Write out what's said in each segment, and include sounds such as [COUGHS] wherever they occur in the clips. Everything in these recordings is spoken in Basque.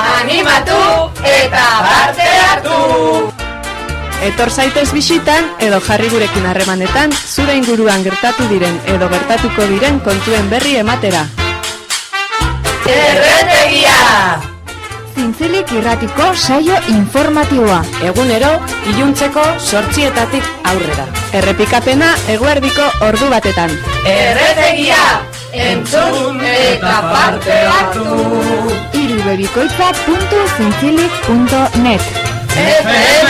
Animatu eta parte hartu! Etor zaitez bisitan edo jarri gurekin harremanetan zure inguruan gertatu diren edo gertatuko diren kontuen berri ematera. Erretegia! Zintzilik irratiko saio informatiboa. Egunero iluntzeko sortzietatik aurrera. Errepikapena eguerdiko ordu batetan. Erretegia! Entzun eta parte hartu! irubebikoitza.zintzilik.net FM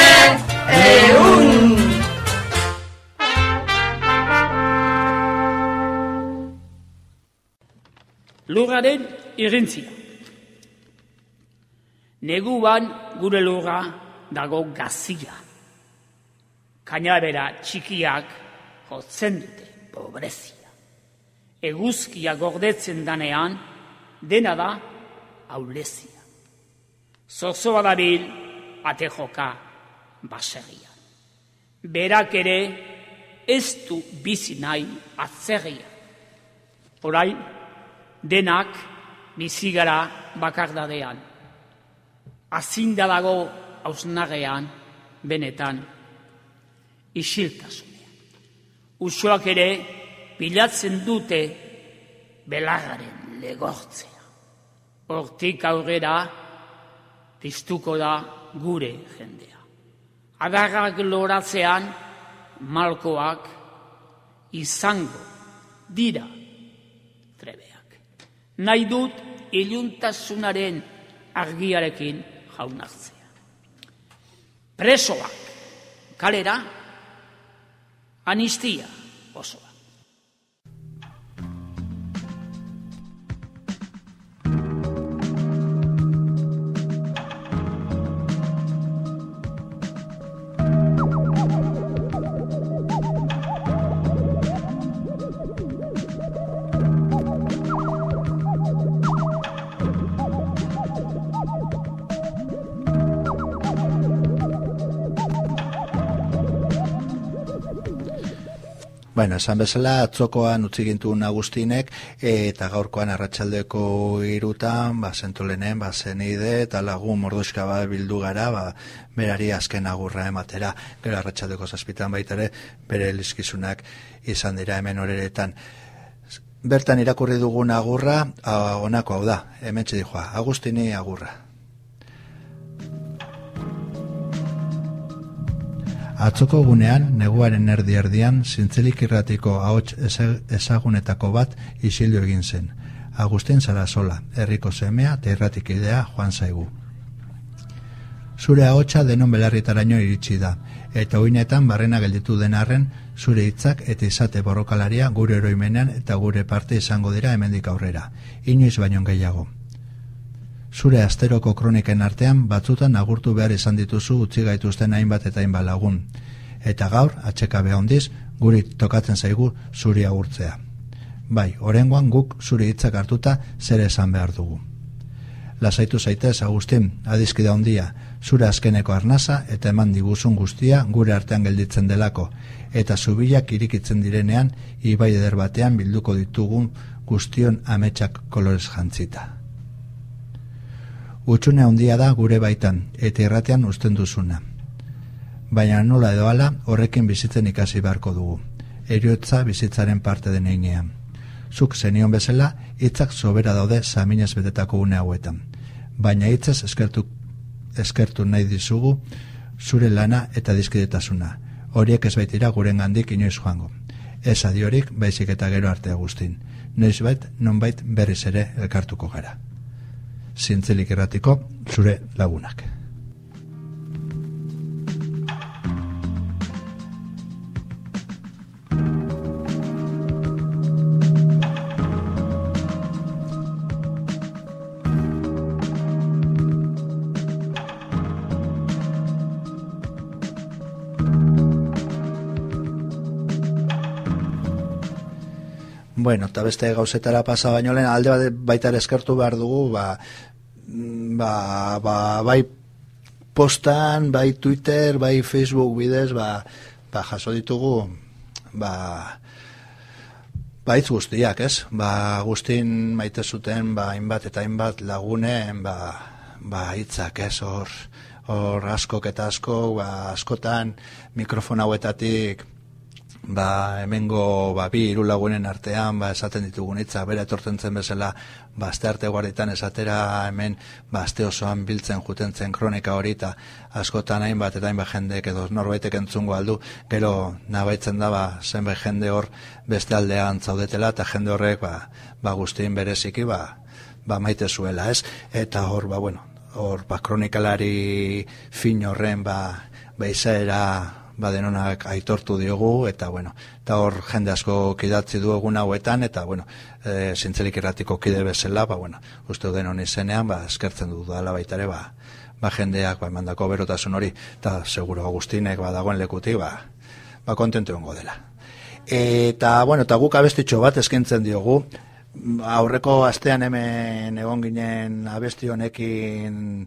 Eun! Lurraren irintzia. Neguan gure lurra dago gazia. Kainabera txikiak jotzen dute pobrezia. Eguzkia gordetzen danean, dena da aulezia. Zozoa dabil ate joka baserrian. Berak ere ez du bizi nahi atzerria. Orain, denak bizigara bakardadean. Azinda dago hausnagean, benetan, isiltasunean. Usoak ere pilatzen dute belagaren legortzea. Hortik aurrera piztuko da gure jendea. Adarrak loratzean malkoak izango dira trebeak. Nahi dut iluntasunaren argiarekin jaunartzea. Presoak kalera anistia osoa. Bueno, esan bezala, atzokoan utzi gintuen Agustinek, eta gaurkoan arratsaldeko irutan, ba, zentolenen, ba, zenide, eta lagun mordoska ba, bildu gara, ba, berari azken agurra ematera, gero arratsaldeko zazpitan baitere, bere elizkizunak izan dira hemen horeretan. Bertan irakurri dugun agurra, a, honako hau da, hemen txedikoa, Agustini agurra. Atzoko gunean, neguaren erdi erdian, zintzelik irratiko ahots ezagunetako bat isildu egin zen. Agustin Sarasola, herriko semea eta irratik idea joan zaigu. Zure ahotsa denon belarritaraino iritsi da, eta uinetan barrena gelditu den arren, zure hitzak eta izate borrokalaria gure eroimenean eta gure parte izango dira hemendik aurrera, inoiz baino gehiago. Zure asteroko kroniken artean batzutan agurtu behar izan dituzu utzi gaituzten hainbat eta hainbat lagun. Eta gaur, atxeka hondiz, guri tokatzen zaigu zuri agurtzea. Bai, orengoan guk zuri hitzak hartuta zer esan behar dugu. Lasaitu zaitez, Agustin, adizkida hondia, zure azkeneko arnasa eta eman diguzun guztia gure artean gelditzen delako, eta zubilak irikitzen direnean, ibai eder batean bilduko ditugun guztion ametsak kolorez jantzita. Utxune handia da gure baitan, eta irratean usten duzuna. Baina nola edo ala, horrekin bizitzen ikasi beharko dugu. Eriotza bizitzaren parte den einean. Zuk zenion bezala, hitzak sobera daude saminez betetako une hauetan. Baina hitzez eskertu, eskertu nahi dizugu, zure lana eta dizkidetasuna. Horiek ez baitira guren gandik inoiz joango. Ez adiorik, baizik eta gero arte guztin. Noiz bait, non bait berriz ere elkartuko gara zintzelik erratiko zure lagunak. Bueno, eta beste gauzetara pasa baino lehen alde bat baita eskertu behar dugu, ba, mm, ba, ba, bai postan, bai Twitter, bai Facebook bidez, ba, ba jaso ditugu, ba, ba hitz guztiak, ez? Ba, guztin maite zuten, ba, hainbat eta hainbat lagunen, ba, ba hitzak, ez? Hor, hor askok eta asko, ba, askotan mikrofon hauetatik, ba, hemengo ba, bi hiru lagunen artean ba, esaten ditugun hitza bere etortzen zen bezala ba, aste arte guarditan esatera hemen ba, aste osoan biltzen juten zen kronika hori eta askotan hainbat eta hainbat jendek edo norbaitek entzungo aldu gero nabaitzen da ba, zenbait jende hor beste aldean zaudetela eta jende horrek ba, ba guztien bereziki ba, ba maite zuela ez? Eta hor ba bueno hor ba kronikalari fin horren ba, ba izaera ba denonak aitortu diogu eta bueno, eta hor jende asko kidatzi du egun hauetan eta bueno, e, zintzelik erratiko kide bezala, ba bueno, uste denon izenean, ba eskertzen du dala baita ere, ba, ba jendeak ba emandako berotasun hori eta seguro Agustinek ba dagoen lekutik, ba ba kontentu hongo dela. Eta bueno, eta guk abestitxo bat eskintzen diogu aurreko astean hemen egon ginen abesti honekin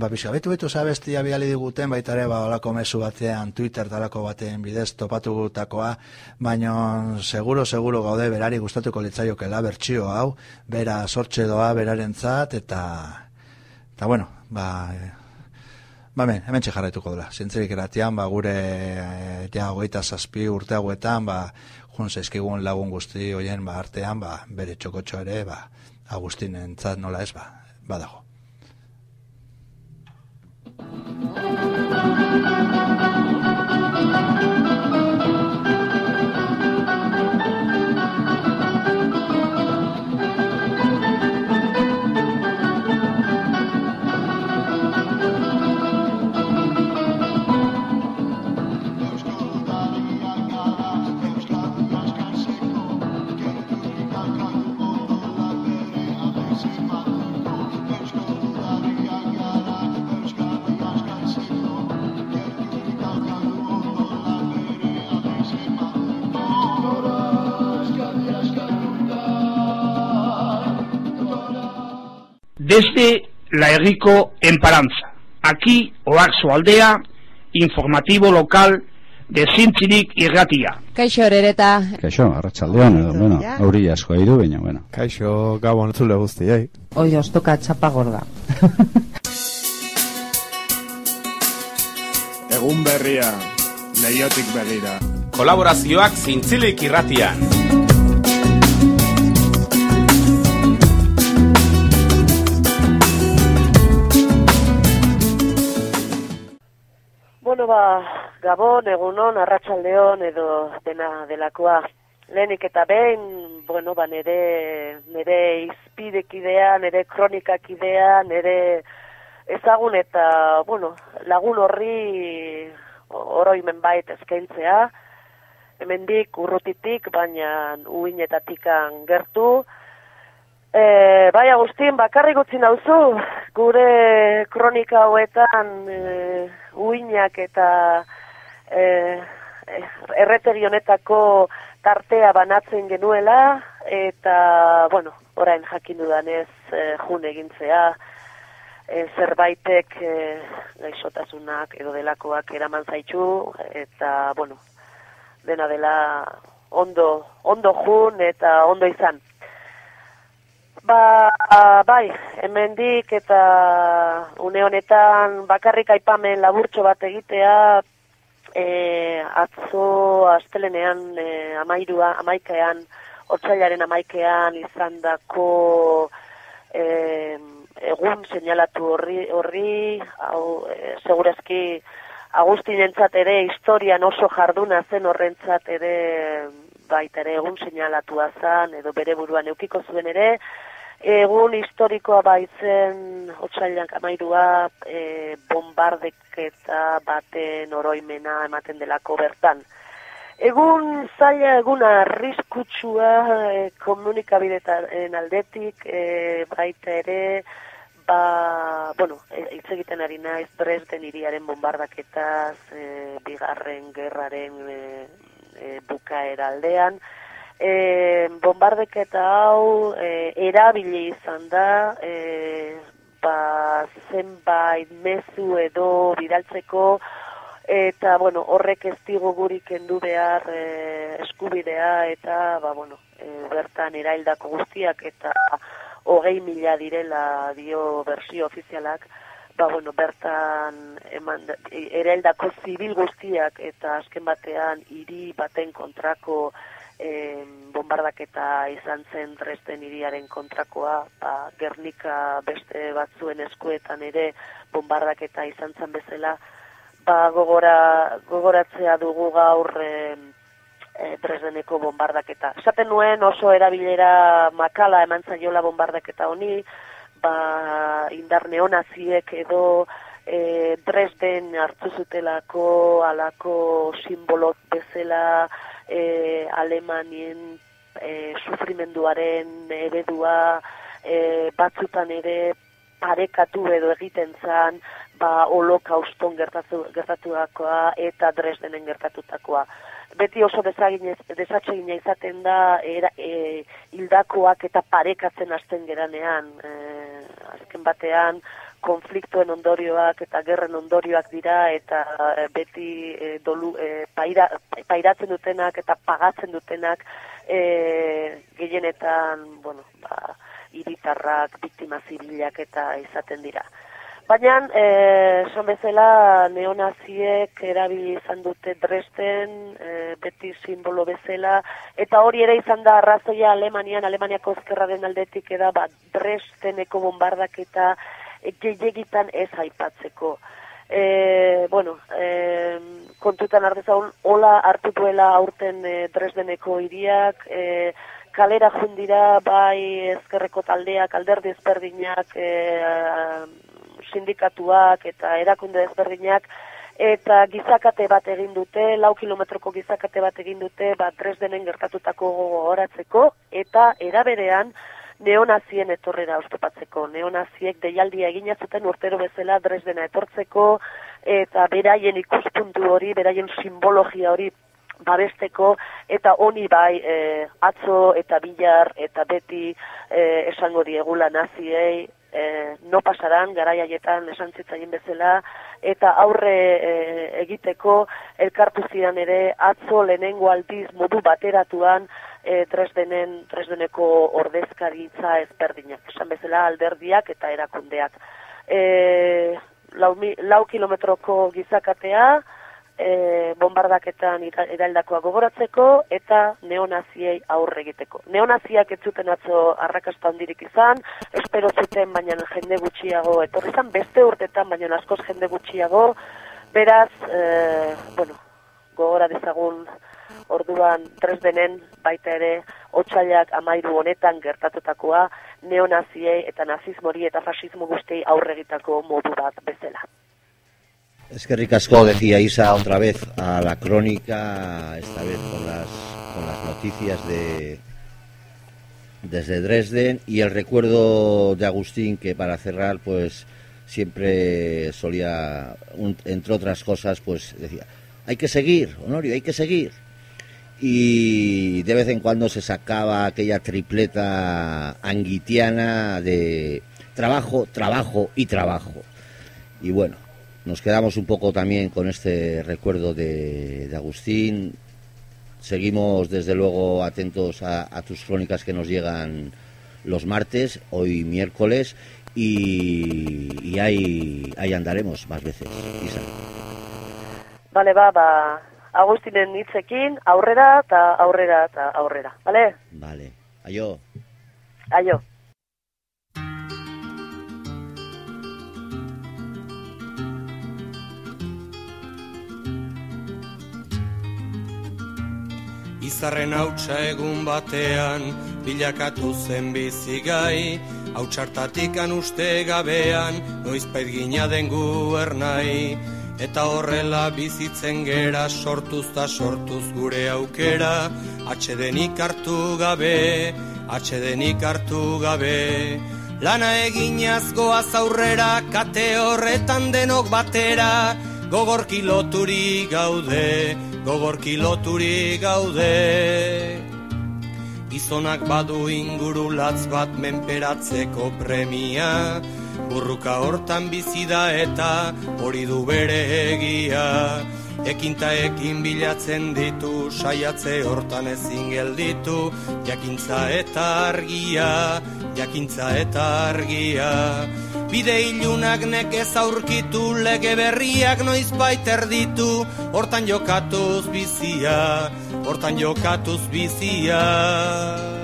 ba, bisa, betu zabestia biali diguten, baita ere, ba, olako mesu batean, Twitter talako batean bidez topatu gutakoa, baina seguro, seguro gaude, berari gustatuko litzaiokela bertxio hau, bera sortxe doa, beraren zat, eta, eta bueno, ba, ba, men, hemen txekarretuko dela, zintzerik eratian, ba, gure, e, ja, goita zazpi urte hauetan, ba, jun lagun guzti hoien, ba, artean, ba, bere txokotxo ere, ba, Agustinen zat nola ez, ba, badago. Thank you. Desde la Errico Emparanza. Aquí, Oarzo Aldea, informativo local de Zintzilik irratia. Kaixo horereta. Kaixo, arratsaldean edo, bueno, auri asko aidu, baina, bueno. Kaixo, gabon zule guzti, eh? Oi, ostoka txapa gorda. [LAUGHS] Egun berria, leiotik begira. Kolaborazioak Zintzilik irratian. Bueno, ba, Gabon, egunon, arratsaldeon edo dena delakoa. Lehenik eta behin, bueno, ba, nere, nere izpidekidea, nere kronikakidea, nere ezagun eta, bueno, lagun horri oroimen bait eskaintzea. Hemendik urrutitik, baina uinetatik gertu. E, bai, Agustin, bakarrik utzi nauzu, gure kronika hauetan e, uinak eta e, erreteri honetako tartea banatzen genuela eta bueno, orain jakin dudanez e, jun egintzea e, zerbaitek e, gaixotasunak edo delakoak eraman zaitxu eta bueno, dena dela ondo, ondo jun eta ondo izan. Ba, bai, hemendik eta une honetan bakarrik aipamen laburtxo bat egitea e, atzo astelenean e, amairua, amaikean, otzailaren amaikean izan dako e, egun seinalatu horri, horri hau, e, segurezki Agustinentzat ere historian oso jarduna zen horrentzat ere baita ere egun seinalatua zan edo bere buruan eukiko zuen ere Egun historikoa baitzen otxailak amairua e, bombardeketa baten oroimena ematen delako bertan. Egun zaila egun arriskutsua e, komunikabidetaren aldetik e, baita ere ba, bueno, e, hitz egiten ari naiz Dresden iriaren bombardaketaz e, bigarren gerraren e, e, bukaera aldean E, bombardeketa hau e, erabili izan da, e, ba, zenbait mezu edo bidaltzeko, eta bueno, horrek ez digu gurik kendu behar e, eskubidea eta ba, bueno, e, bertan eraildako guztiak eta hogei mila direla dio bersio ofizialak, ba, bueno, bertan eman, eraildako zibil guztiak eta azken batean hiri baten kontrako e, bombardaketa izan zen Dresden hiriaren kontrakoa, ba, Gernika beste batzuen eskuetan ere bombardaketa izan zen bezala, ba, gogora, gogoratzea dugu gaur e, e, Dresdeneko bombardaketa. Esaten nuen oso erabilera makala eman zaiola bombardaketa honi, ba, indar neonaziek edo e, Dresden hartu zutelako alako simbolot bezala e, Alemanien e, sufrimenduaren eredua e, batzutan ere parekatu edo egiten zan, ba, holokauston gertatu, gertatuakoa eta Dresdenen gertatutakoa. Beti oso desatsegina izaten da era, e, hildakoak eta parekatzen hasten geranean. E, azken batean, konfliktuen ondorioak eta gerren ondorioak dira eta e, beti e, dolu, e, paira, pairatzen dutenak eta pagatzen dutenak e, gehienetan, bueno, ba, iritarrak, biktima zibilak eta izaten dira. Baina, eh, son bezala, neonaziek erabili izan dute Dresden, eh, beti simbolo bezala, eta hori ere izan da arrazoia Alemanian, Alemaniako ezkerraren aldetik eda, ba, Dresdeneko bombardak eta gehiagitan ez aipatzeko. E, bueno, e, kontutan ardezaun, hola hartu duela aurten e, Dresdeneko iriak, e, kalera jundira bai ezkerreko taldeak, alderdi ezberdinak, e, sindikatuak eta erakunde ezberdinak eta gizakate bat egin dute, lau kilometroko gizakate bat egin dute, bat Dresdenen gertatutako horatzeko eta eraberean neonazien etorrera ostopatzeko. Neonaziek deialdia egina zuten urtero bezala Dresdena etortzeko eta beraien ikuspuntu hori, beraien simbologia hori babesteko eta honi bai e, atzo eta bilar eta beti e, esango diegula naziei e, no pasaran garaiaietan esan zitzaien bezala eta aurre e, egiteko elkartu zidan ere atzo lehenengo aldiz modu bateratuan e, tresdenen, tresdeneko ordezkaritza ezberdinak. Esan bezala alderdiak eta erakundeak. E, lau, lau kilometroko gizakatea, e, bombardaketan eraldakoa gogoratzeko eta neonaziei aurre egiteko. Neonaziak ez zuten atzo arrakasta handirik izan, espero zuten baina jende gutxiago, etorri zan beste urtetan baina askoz jende gutxiago, beraz, e, bueno, gogora dezagun orduan tres denen baita ere otxailak amairu honetan gertatutakoa neonaziei eta nazismori eta fasismo guztiei aurregitako modu bat bezala. Es que Ricasco decía Isa otra vez a la crónica, esta vez con las, con las noticias de desde Dresden y el recuerdo de Agustín que para cerrar pues siempre solía, entre otras cosas, pues decía, hay que seguir, Honorio, hay que seguir. Y de vez en cuando se sacaba aquella tripleta anguitiana de trabajo, trabajo y trabajo. Y bueno, nos quedamos un poco también con este recuerdo de, Agustín. Seguimos desde luego atentos a, tus crónicas que nos llegan los martes, hoy miércoles, y, ahí, ahí andaremos más veces. Vale, va, va. Agustinen hitzekin, aurrera eta aurrera eta aurrera, vale? Vale. Aio. Aio. Izarren hautsa egun batean, bilakatu zen bizigai, hautsartatik uste gabean, noizpait gina den ernai. Eta horrela bizitzen gera, sortuz da sortuz gure aukera, atxedenik hartu gabe, atxedenik hartu gabe. Lana eginaz goaz aurrera, kate horretan denok batera, gogorki loturi gaude, gogorki loturi gaude. Gizonak badu inguru latz bat menperatzeko premia Burruka hortan bizi da eta hori du bere egia. Ekinta ekin bilatzen ditu, saiatze hortan ezin gelditu. Jakintza eta argia, jakintza eta argia. Bide ilunak nekez aurkitu, lege berriak noiz baiter ditu. Hortan jokatuz bizia, hortan jokatuz bizia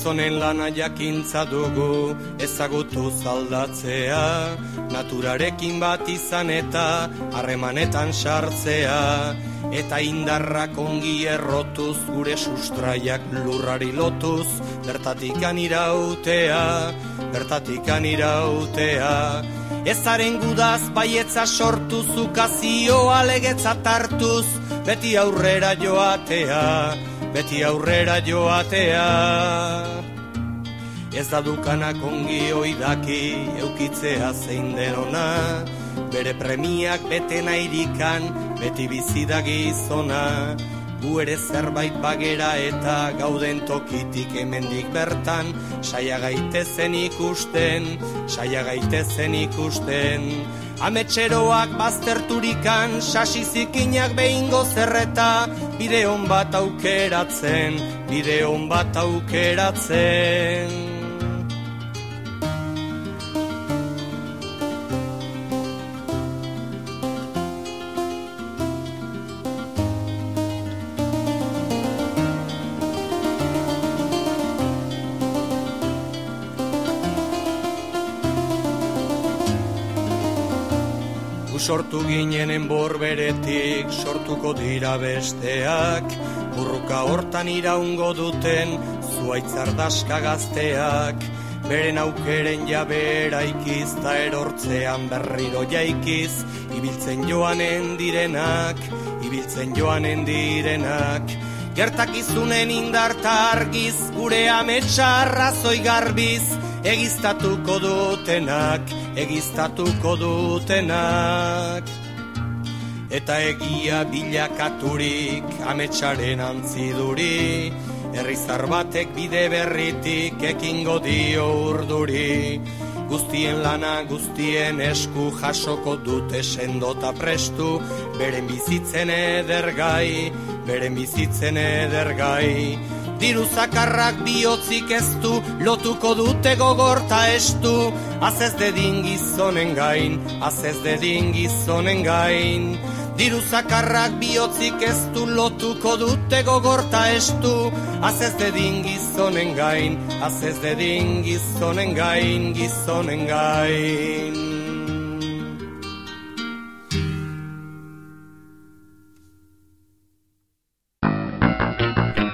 gizonen lana jakintza dugu ezagutu zaldatzea. Naturarekin bat izan eta harremanetan sartzea. Eta indarrak ongi errotuz gure sustraiak lurrari lotuz bertatikan irautea bertatikan irautea. Ezaren gudaz baietza sortu zukazioa legetza tartuz beti aurrera joatea beti aurrera joatea. Ez da dukanak ongi oidaki eukitzea zein denona Bere premiak bete nairikan beti bizida gizona. Gu ere zerbait bagera eta gauden tokitik hemendik bertan. Saia gaitezen ikusten, saia gaitezen ikusten Ametxeroak bazterturikan, sasi zikinak behingo zerreta, bideon bat aukeratzen, bideon bat aukeratzen. Sortu ginenen borberetik sortuko dira besteak. Burruka hortan iraungo duten zuaitzardaska gazteak. Beren aukeren jabera ikiz ta erortzean berriro jaikiz. Ibiltzen joanen direnak ibiltzen joanen direnak. Gertakizunen indarta argiz gure ametsa zoi garbiz egiztatuko dutenak egiztatuko dutenak. Eta egia bilakaturik ametsaren antziduri Herrizar batek bide berritik ekingo dio urduri. Guztien lana guztien esku jasoko dute sendota prestu Beren bizitzen edergai, beren bizitzen edergai Diru zakarrak bihotzik ez du, lotuko dute gogorta estu Azez dedin gizonen gain, azez dedin gizonen gain. Diru zakarrak bihotzik ez du, lotuko dute gogorta estu Azez dedin gizonen gain, azez dedin gizonen gain, gizonen gain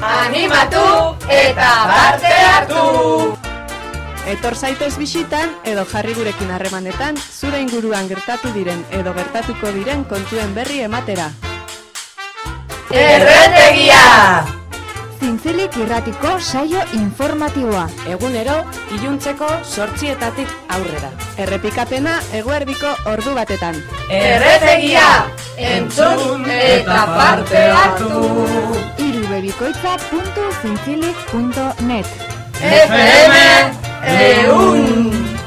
Animatu eta parte hartu! Etor zaitez bisitan edo jarri gurekin harremanetan zure inguruan gertatu diren edo gertatuko diren kontuen berri ematera. Erretegia! Zintzilik irratiko saio informatiboa. Egunero, iluntzeko sortzietatik aurrera. Errepikapena eguerdiko ordu batetan. Erretegia! Entzun eta parte hartu! irubebikoitza.zintzilik.net FM EUN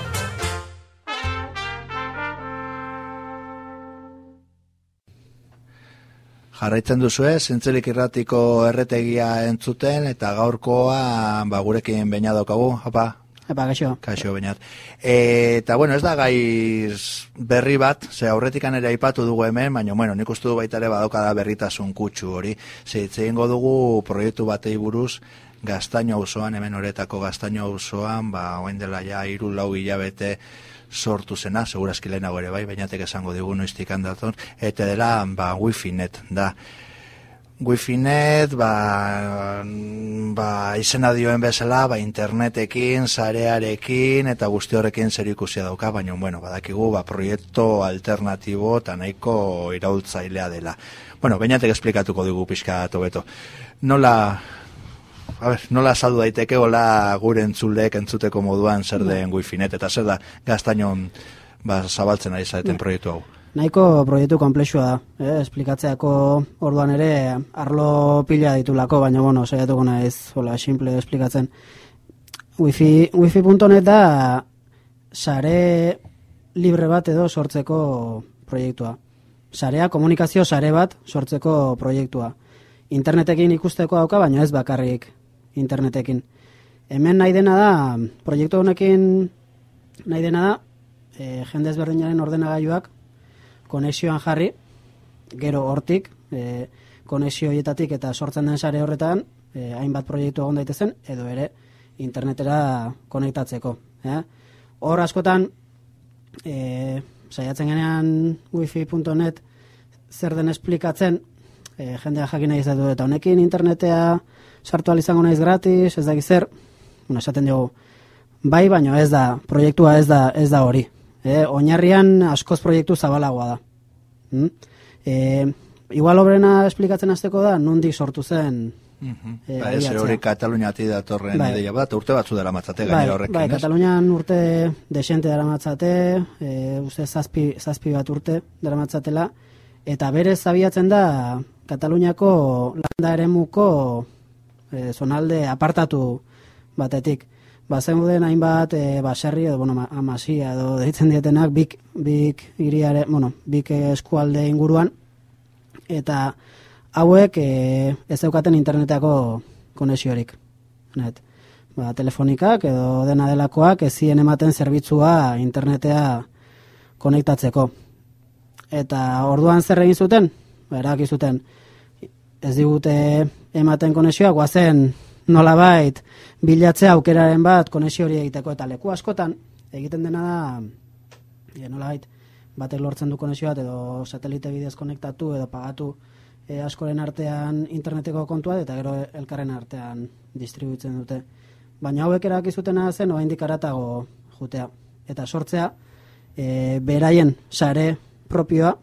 Jarraitzen duzu ez, zintzelik irratiko erretegia entzuten, eta gaurkoa ba, gurekin baina daukagu, hapa? Epa, kaixo. Kaixo, bainat. E, eta, bueno, ez da gaiz berri bat, ze aurretikan ere aipatu dugu hemen, baina, bueno, nik uste du baita ere badauka da berritasun kutsu hori. Ze, dugu proiektu batei buruz, gaztaino auzoan hemen horetako gaztaino auzoan ba, oen dela ja, iru lau hilabete, sortu zena, segurazki lehenago ere bai, bainatek esango digu noiztik handaton, eta dela, ba, wifi net, da. Wifi net, ba, ba, izena dioen bezala, ba, internetekin, sarearekin, eta guzti horrekin zer ikusia dauka, baina, bueno, badakigu, ba, proiektu alternatibo eta nahiko iraultzailea dela. Bueno, bainatek esplikatuko dugu pixka beto. Nola, a ber, nola saldu daiteke hola gure entzulek entzuteko moduan zer den bai. wifinet eta zer da gaztainon ba, zabaltzen ari zaeten bai. proiektu hau? Nahiko proiektu komplexua da, eh? esplikatzeako orduan ere arlo pila ditulako, baina bueno, saiatuko naiz, hola, simple esplikatzen. Wifi, wifi.net da sare libre bat edo sortzeko proiektua. Sarea komunikazio sare bat sortzeko proiektua. Internetekin ikusteko dauka, baina ez bakarrik internetekin. Hemen nahi dena da, proiektu honekin nahi dena da, e, jende ezberdinaren ordenagailuak konexioan jarri, gero hortik, e, konexio eta sortzen den sare horretan, e, hainbat proiektu egon daitezen, edo ere internetera konektatzeko. E? Hor askotan, e, saiatzen genean wifi.net zer den esplikatzen, e, jendea jakin nahi izatu eta honekin internetea sartu izango naiz gratis, ez da zer, bueno, esaten dugu, bai, baino ez da, proiektua ez da, ez da hori. E, oinarrian askoz proiektu zabalagoa da. Hmm? E, igual obrena esplikatzen azteko da, nondik sortu zen Mm -hmm. e, ba, ez hori Kataluniati datorren bai. ideia bat, urte batzu dara matzate bai, horrekin, bai, Katalunian urte desente dara matzate, e, uste zazpi, zazpi bat urte dara matzatela, eta berez zabiatzen da Kataluniako landa eremuko e, zonalde apartatu batetik. Ba, zeuden hainbat e, baserri edo, bueno, amasia edo deitzen dietenak bik, bik iriare, bueno, bik eskualde inguruan eta hauek e, ez zeukaten internetako konexiorik. Net. Ba, telefonikak edo dena delakoak ezien ematen zerbitzua internetea konektatzeko. Eta orduan zer egin zuten? Ba, eraki zuten ez digute ematen konexioa, guazen nolabait bilatzea aukeraren bat konexio hori egiteko eta leku askotan egiten dena da e, nolabait batek lortzen du konexio bat edo satelite bidez konektatu edo pagatu e, askoren artean interneteko kontua eta gero elkarren artean distribuitzen dute. Baina hauek erabaki zutena zen oraindik aratago jutea eta sortzea e, beraien sare propioa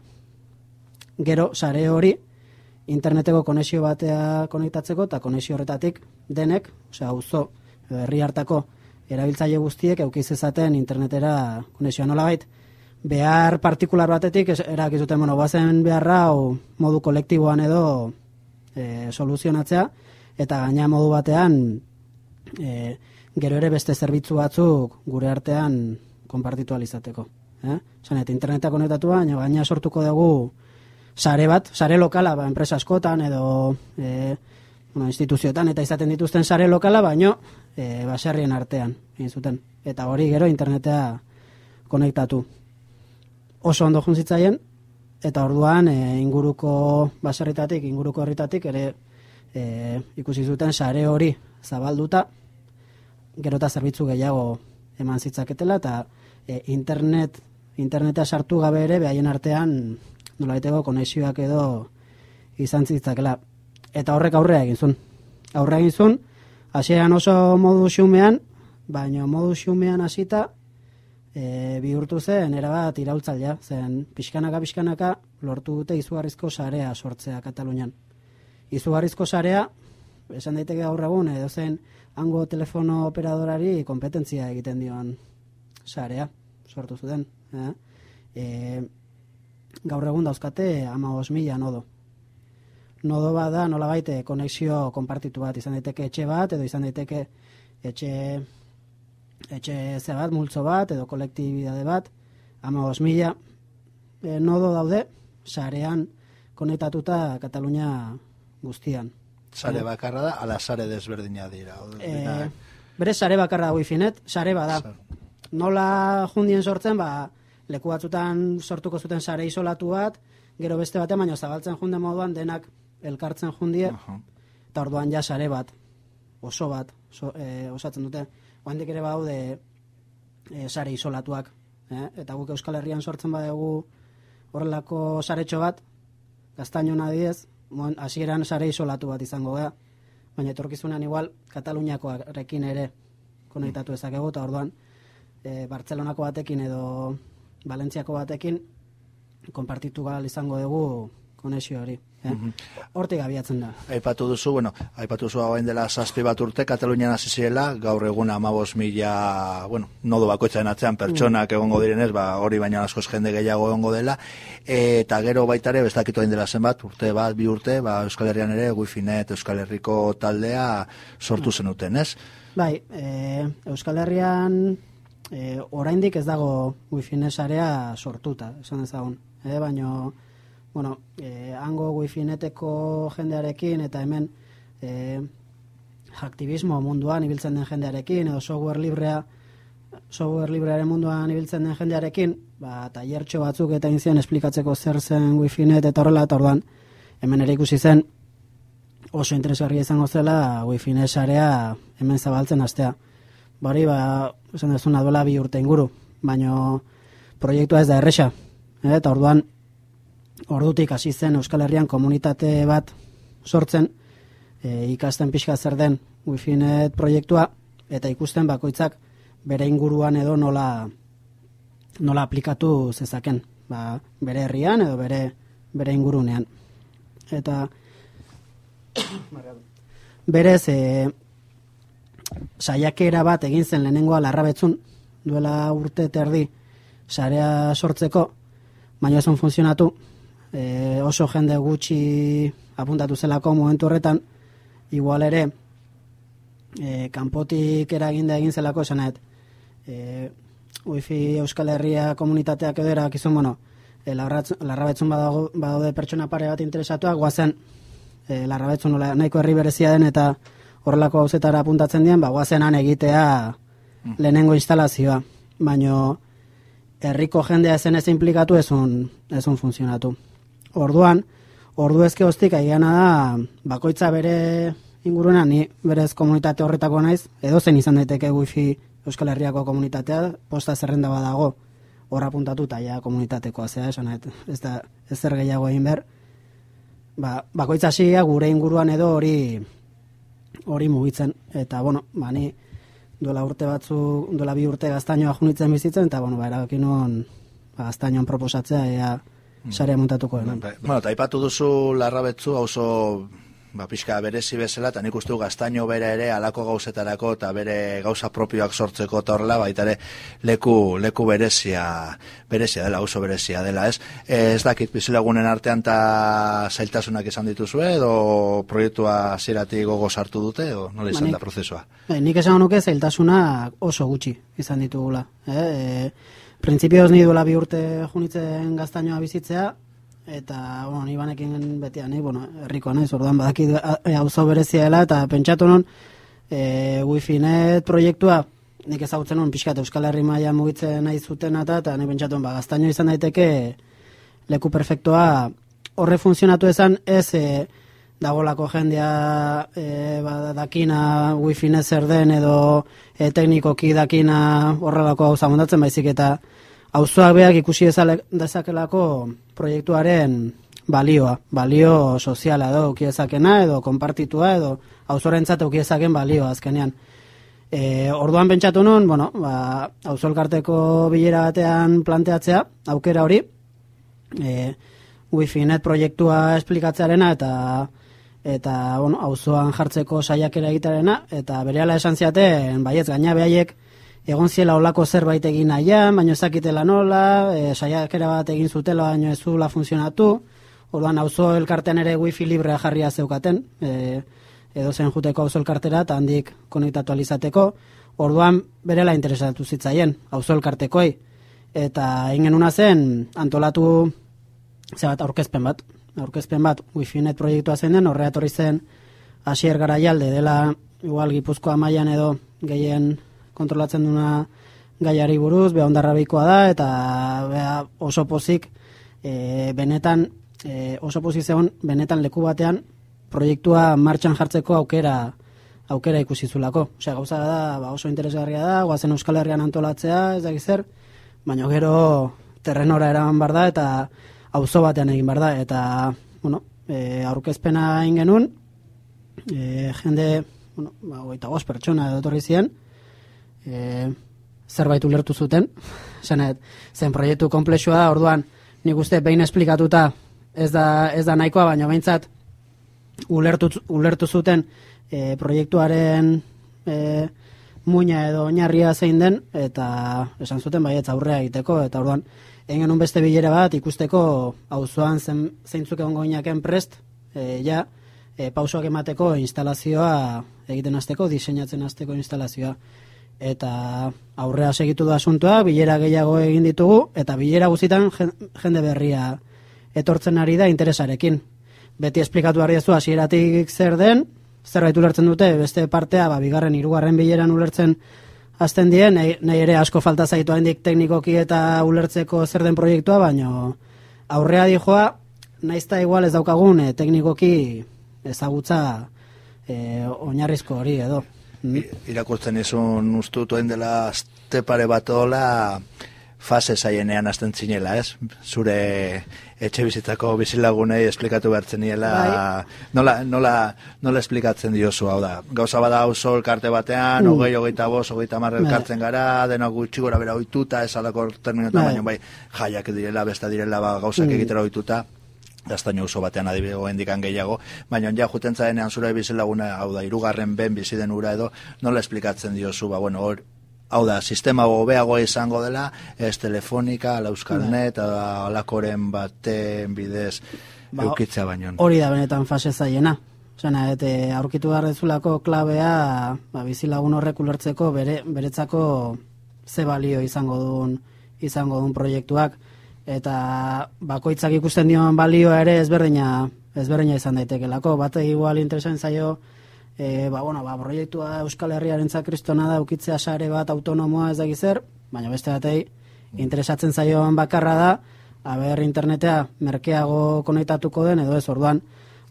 gero sare hori interneteko konexio batea konektatzeko eta konexio horretatik denek, osea, auzo herri hartako erabiltzaile guztiek eukiz ezaten internetera konexioa nolabait behar partikular batetik erak izuten bueno, bazen beharra o, modu kolektiboan edo e, soluzionatzea eta gaina modu batean e, gero ere beste zerbitzu batzuk gure artean konpartitu alizateko. Eh? Zanet, interneta konektatu baina gaina sortuko dugu sare bat, sare lokala, ba, enpresa askotan edo e, bueno, instituzioetan eta izaten dituzten sare lokala, baino e, baserrien artean, egin zuten. Eta hori gero internetea konektatu. Oso ondo juntzitzaien, eta orduan e, inguruko baserritatik, inguruko herritatik ere e, ikusi zuten sare hori zabalduta, gero eta zerbitzu gehiago eman zitzaketela, eta e, internet, interneta sartu gabe ere behaien artean nola baiteko konexioak edo izan zitzakela. Eta horrek aurrea egin zuen. Aurrea egin zuen, hasieran oso modu xumean, baina modu xumean hasita e, bihurtu zen erabat iraultzailea, zen pixkanaka pixkanaka lortu dute izugarrizko sarea sortzea Katalunian. Izugarrizko sarea, esan daiteke gaur egun, edo zen hango telefono operadorari kompetentzia egiten dion sarea sortu zuten. Eh? E, gaur egun dauzkate ama mila nodo. Nodo bat da nola baite konexio konpartitu bat izan daiteke etxe bat edo izan daiteke etxe etxe ze bat, multzo bat edo kolektibidade bat ama mila e, nodo daude sarean konektatuta Katalunia guztian. Sare bakarra da, ala sare desberdina dira. E, bere sare bakarra da wifi-net, sare bada. Nola jundien sortzen, ba, leku batzutan sortuko zuten sare isolatu bat, gero beste batean baino zabaltzen junde moduan denak elkartzen jundie, eta orduan ja sare bat oso bat e, osatzen dute. Oandik ere baude e, sare isolatuak. Eh? Eta guk Euskal Herrian sortzen badugu horrelako saretxo bat, gaztaino nadiez, hasieran sare isolatu bat izango da. Baina etorkizunan igual, Kataluniakoarekin ere konektatu ezakegu, eta orduan, e, Bartzelonako batekin edo Valentziako batekin, konpartitu gal izango dugu konexio hori. Eh? Mm Hortik abiatzen da. Aipatu duzu, bueno, aipatu duzu hauen dela zazpi bat urte, Katalunian hasi ziela, gaur egun amabos mila, bueno, nodo bakoitzaren atzean pertsonak mm. egongo direnez, ba, hori baina askoz jende gehiago egongo dela, eta gero baitare, bestakitu hain dela zenbat, urte bat, bi urte, ba, Euskal Herrian ere, Wifinet, Euskal Herriko taldea sortu mm. zenuten, ez? Bai, e, Euskal Herrian, e, oraindik ez dago Wifinet sarea sortuta, esan ezagun, e, baino, bueno, e, hango wifineteko jendearekin eta hemen e, aktivismo munduan ibiltzen den jendearekin edo software librea software librearen munduan ibiltzen den jendearekin ba, tailertxo batzuk eta inzian esplikatzeko zer zen wifinet eta horrela eta orduan hemen ere ikusi zen oso interesgarria izango zela wifinet sarea hemen zabaltzen astea bari ba esan dezuna duela bi urte inguru baino proiektua ez da erresa eh, eta orduan ordutik hasi zen Euskal Herrian komunitate bat sortzen, e, ikasten pixka zer den Wifinet proiektua, eta ikusten bakoitzak bere inguruan edo nola, nola aplikatu zezaken, ba, bere herrian edo bere, bere ingurunean. Eta [COUGHS] berez, e, saiakera bat egin zen lehenengoa larrabetzun, duela urte terdi, sarea sortzeko, baina esan funtzionatu, e, oso jende gutxi apuntatu zelako momentu horretan, igual ere, e, kanpotik eraginda egin zelako esanet, e, wifi Euskal Herria komunitateak edo erak izun, bueno, e, larrabetzun badaude pertsona pare bat interesatuak, guazen e, larrabetzun nahiko herri berezia den eta horrelako hauzetara apuntatzen dien, ba, guazen han egitea mm. lehenengo instalazioa, baino herriko jendea zen ez implikatu ezun, ezun funtzionatu. Orduan, ordu ezke hostik aiana da, bakoitza bere inguruna, ni berez komunitate horretako naiz, edo zen izan daiteke wifi Euskal Herriako komunitatea, posta zerrenda badago, horra puntatu ja komunitatekoa zea, esan ez da ez zer gehiago egin ber, ba, bakoitza hasia gure inguruan edo hori hori mugitzen, eta bueno, ba, ni duela urte batzu, duela bi urte gaztainoa junitzen bizitzen, eta bueno, ba, erakin ba, gaztainoan proposatzea, ea, Mm. sarea montatuko dena. Bai, bueno, eta ipatu duzu larrabetzu oso ba, pixka berezi bezala, eta nik uste gaztaino bere ere alako gauzetarako eta bere gauza propioak sortzeko eta horrela, baita ere leku, leku berezia, berezia dela, oso berezia dela, ez? Ez dakit bizilagunen artean eta zailtasunak izan dituzu, edo proiektua zirati gogo sartu dute, edo nola izan ba, da prozesua? Ba, nik esan nuke zailtasuna oso gutxi izan ditugula. Eh? E, Printzipioz ni duela bi urte junitzen gaztainoa bizitzea, eta, bueno, ni banekin betia, ni, bueno, erriko naiz, orduan badaki auzo berezia dela, eta pentsatu non, e, wifi net proiektua, nik ezagutzen non, pixkat Euskal Herri maia mugitzen nahi zuten eta, eta ni pentsatu ba, gaztaino izan daiteke leku perfektua horre funtzionatu ezan, ez, e, dagolako jendea e, ba, dakina wifi zer den edo e, teknikoki dakina horrelako zamondatzen baizik eta auzoak beak ikusi dezakelako proiektuaren balioa, balio soziala edo ukiezakena edo konpartitua edo auzorentzat ukiezaken balioa azkenean. E, orduan pentsatu nun, bueno, ba, auzolkarteko bilera batean planteatzea, aukera hori, e, wifi net proiektua esplikatzearena eta eta bueno, auzoan jartzeko saiakera egitarena eta berehala esan ziaten baietz gaina behaiek egon ziela olako zerbait egin nahian, baino ezakitela nola, e, saiakera bat egin zutela baino ez zula funtzionatu. Orduan auzo elkartean ere wifi librea jarria zeukaten, e, edo zen juteko auzo elkartera eta handik konektatu alizateko. Orduan berela interesatu zitzaien auzo elkartekoi eta ingen zen antolatu zebat aurkezpen bat, aurkezpen bat Wi-Fi-net proiektua zen den, horrea etorri zen hasier gara jalde, dela igual Gipuzkoa mailan edo gehien kontrolatzen duna gaiari buruz, beha ondarrabikoa da, eta beha oso pozik e, benetan, e, oso pozik zegoen benetan leku batean proiektua martxan jartzeko aukera aukera ikusi zulako. Osea, gauza da, ba, oso interesgarria da, guazen Euskal Herrian antolatzea, ez dakiz zer, baina gero terrenora eraman bar da eta auzo batean egin bar da eta bueno, e, aurkezpena egin genuen e, jende bueno, ba, goita goz pertsona edo torri ziren e, zerbait ulertu zuten. Zenet, zen proiektu komplexua da orduan nik uste behin esplikatuta ez da, ez da nahikoa baina behintzat ulertu, ulertu zuten e, proiektuaren e, muina edo oinarria zein den eta esan zuten baietz aurrea egiteko eta orduan egin beste bilera bat ikusteko auzoan zen, zeintzuk egongo inaken prest e, ja e, pausoak emateko instalazioa egiten hasteko diseinatzen hasteko instalazioa eta aurrea segitu du asuntua bilera gehiago egin ditugu eta bilera guztietan jende berria etortzen ari da interesarekin beti esplikatu ari hasieratik zer den zerbait ulertzen dute, beste partea, ba, bigarren, irugarren bileran ulertzen azten dien, nahi, ere asko falta zaitu handik teknikoki eta ulertzeko zer den proiektua, baino aurrea dijoa, naizta igual ez daukagun e, teknikoki ezagutza e, oinarrizko hori edo. Mm? Irakurtzen izun ustutuen dela azte pare bat fase zaienean azten zinela, ez? Zure etxe bizitzako bizilagunei esplikatu behartzen niela, bai. nola, nola, nola esplikatzen diozu, hau da. Gauza bada hau sol karte batean, mm. hogei, hogeita bos, hogeita marre bai. elkartzen gara, dena gutxi gora bera oituta, ez alako terminuta, bai. baina bai, jaiak direla, besta direla, ba, gauzak mm. egitera oituta, gaztaino oso batean adibidego hendikan gehiago, baina ja juten zaenean zure bizilaguna, hau da, irugarren ben biziden ura edo, nola esplikatzen diozu, ba, bueno, hor, hau da, sistema hobeago izango dela, ez telefonika, ala euskalnet, ala alakoren baten bidez ba, eukitza baino. Hori da benetan fase zaiena. Zena, eta aurkitu garrezulako klabea, ba, bizilagun horrek ulertzeko bere, beretzako ze balio izango duen, izango duen proiektuak. Eta bakoitzak ikusten dioan balioa ere ezberdina, ezberdina izan daitekelako. Bate igual interesan zaio, e, ba, bueno, ba, proiektua Euskal Herriaren zakristona da ukitzea sare bat autonomoa ez da zer, baina beste batei interesatzen zaioan bakarra da, haber internetea merkeago konektatuko den edo ez orduan,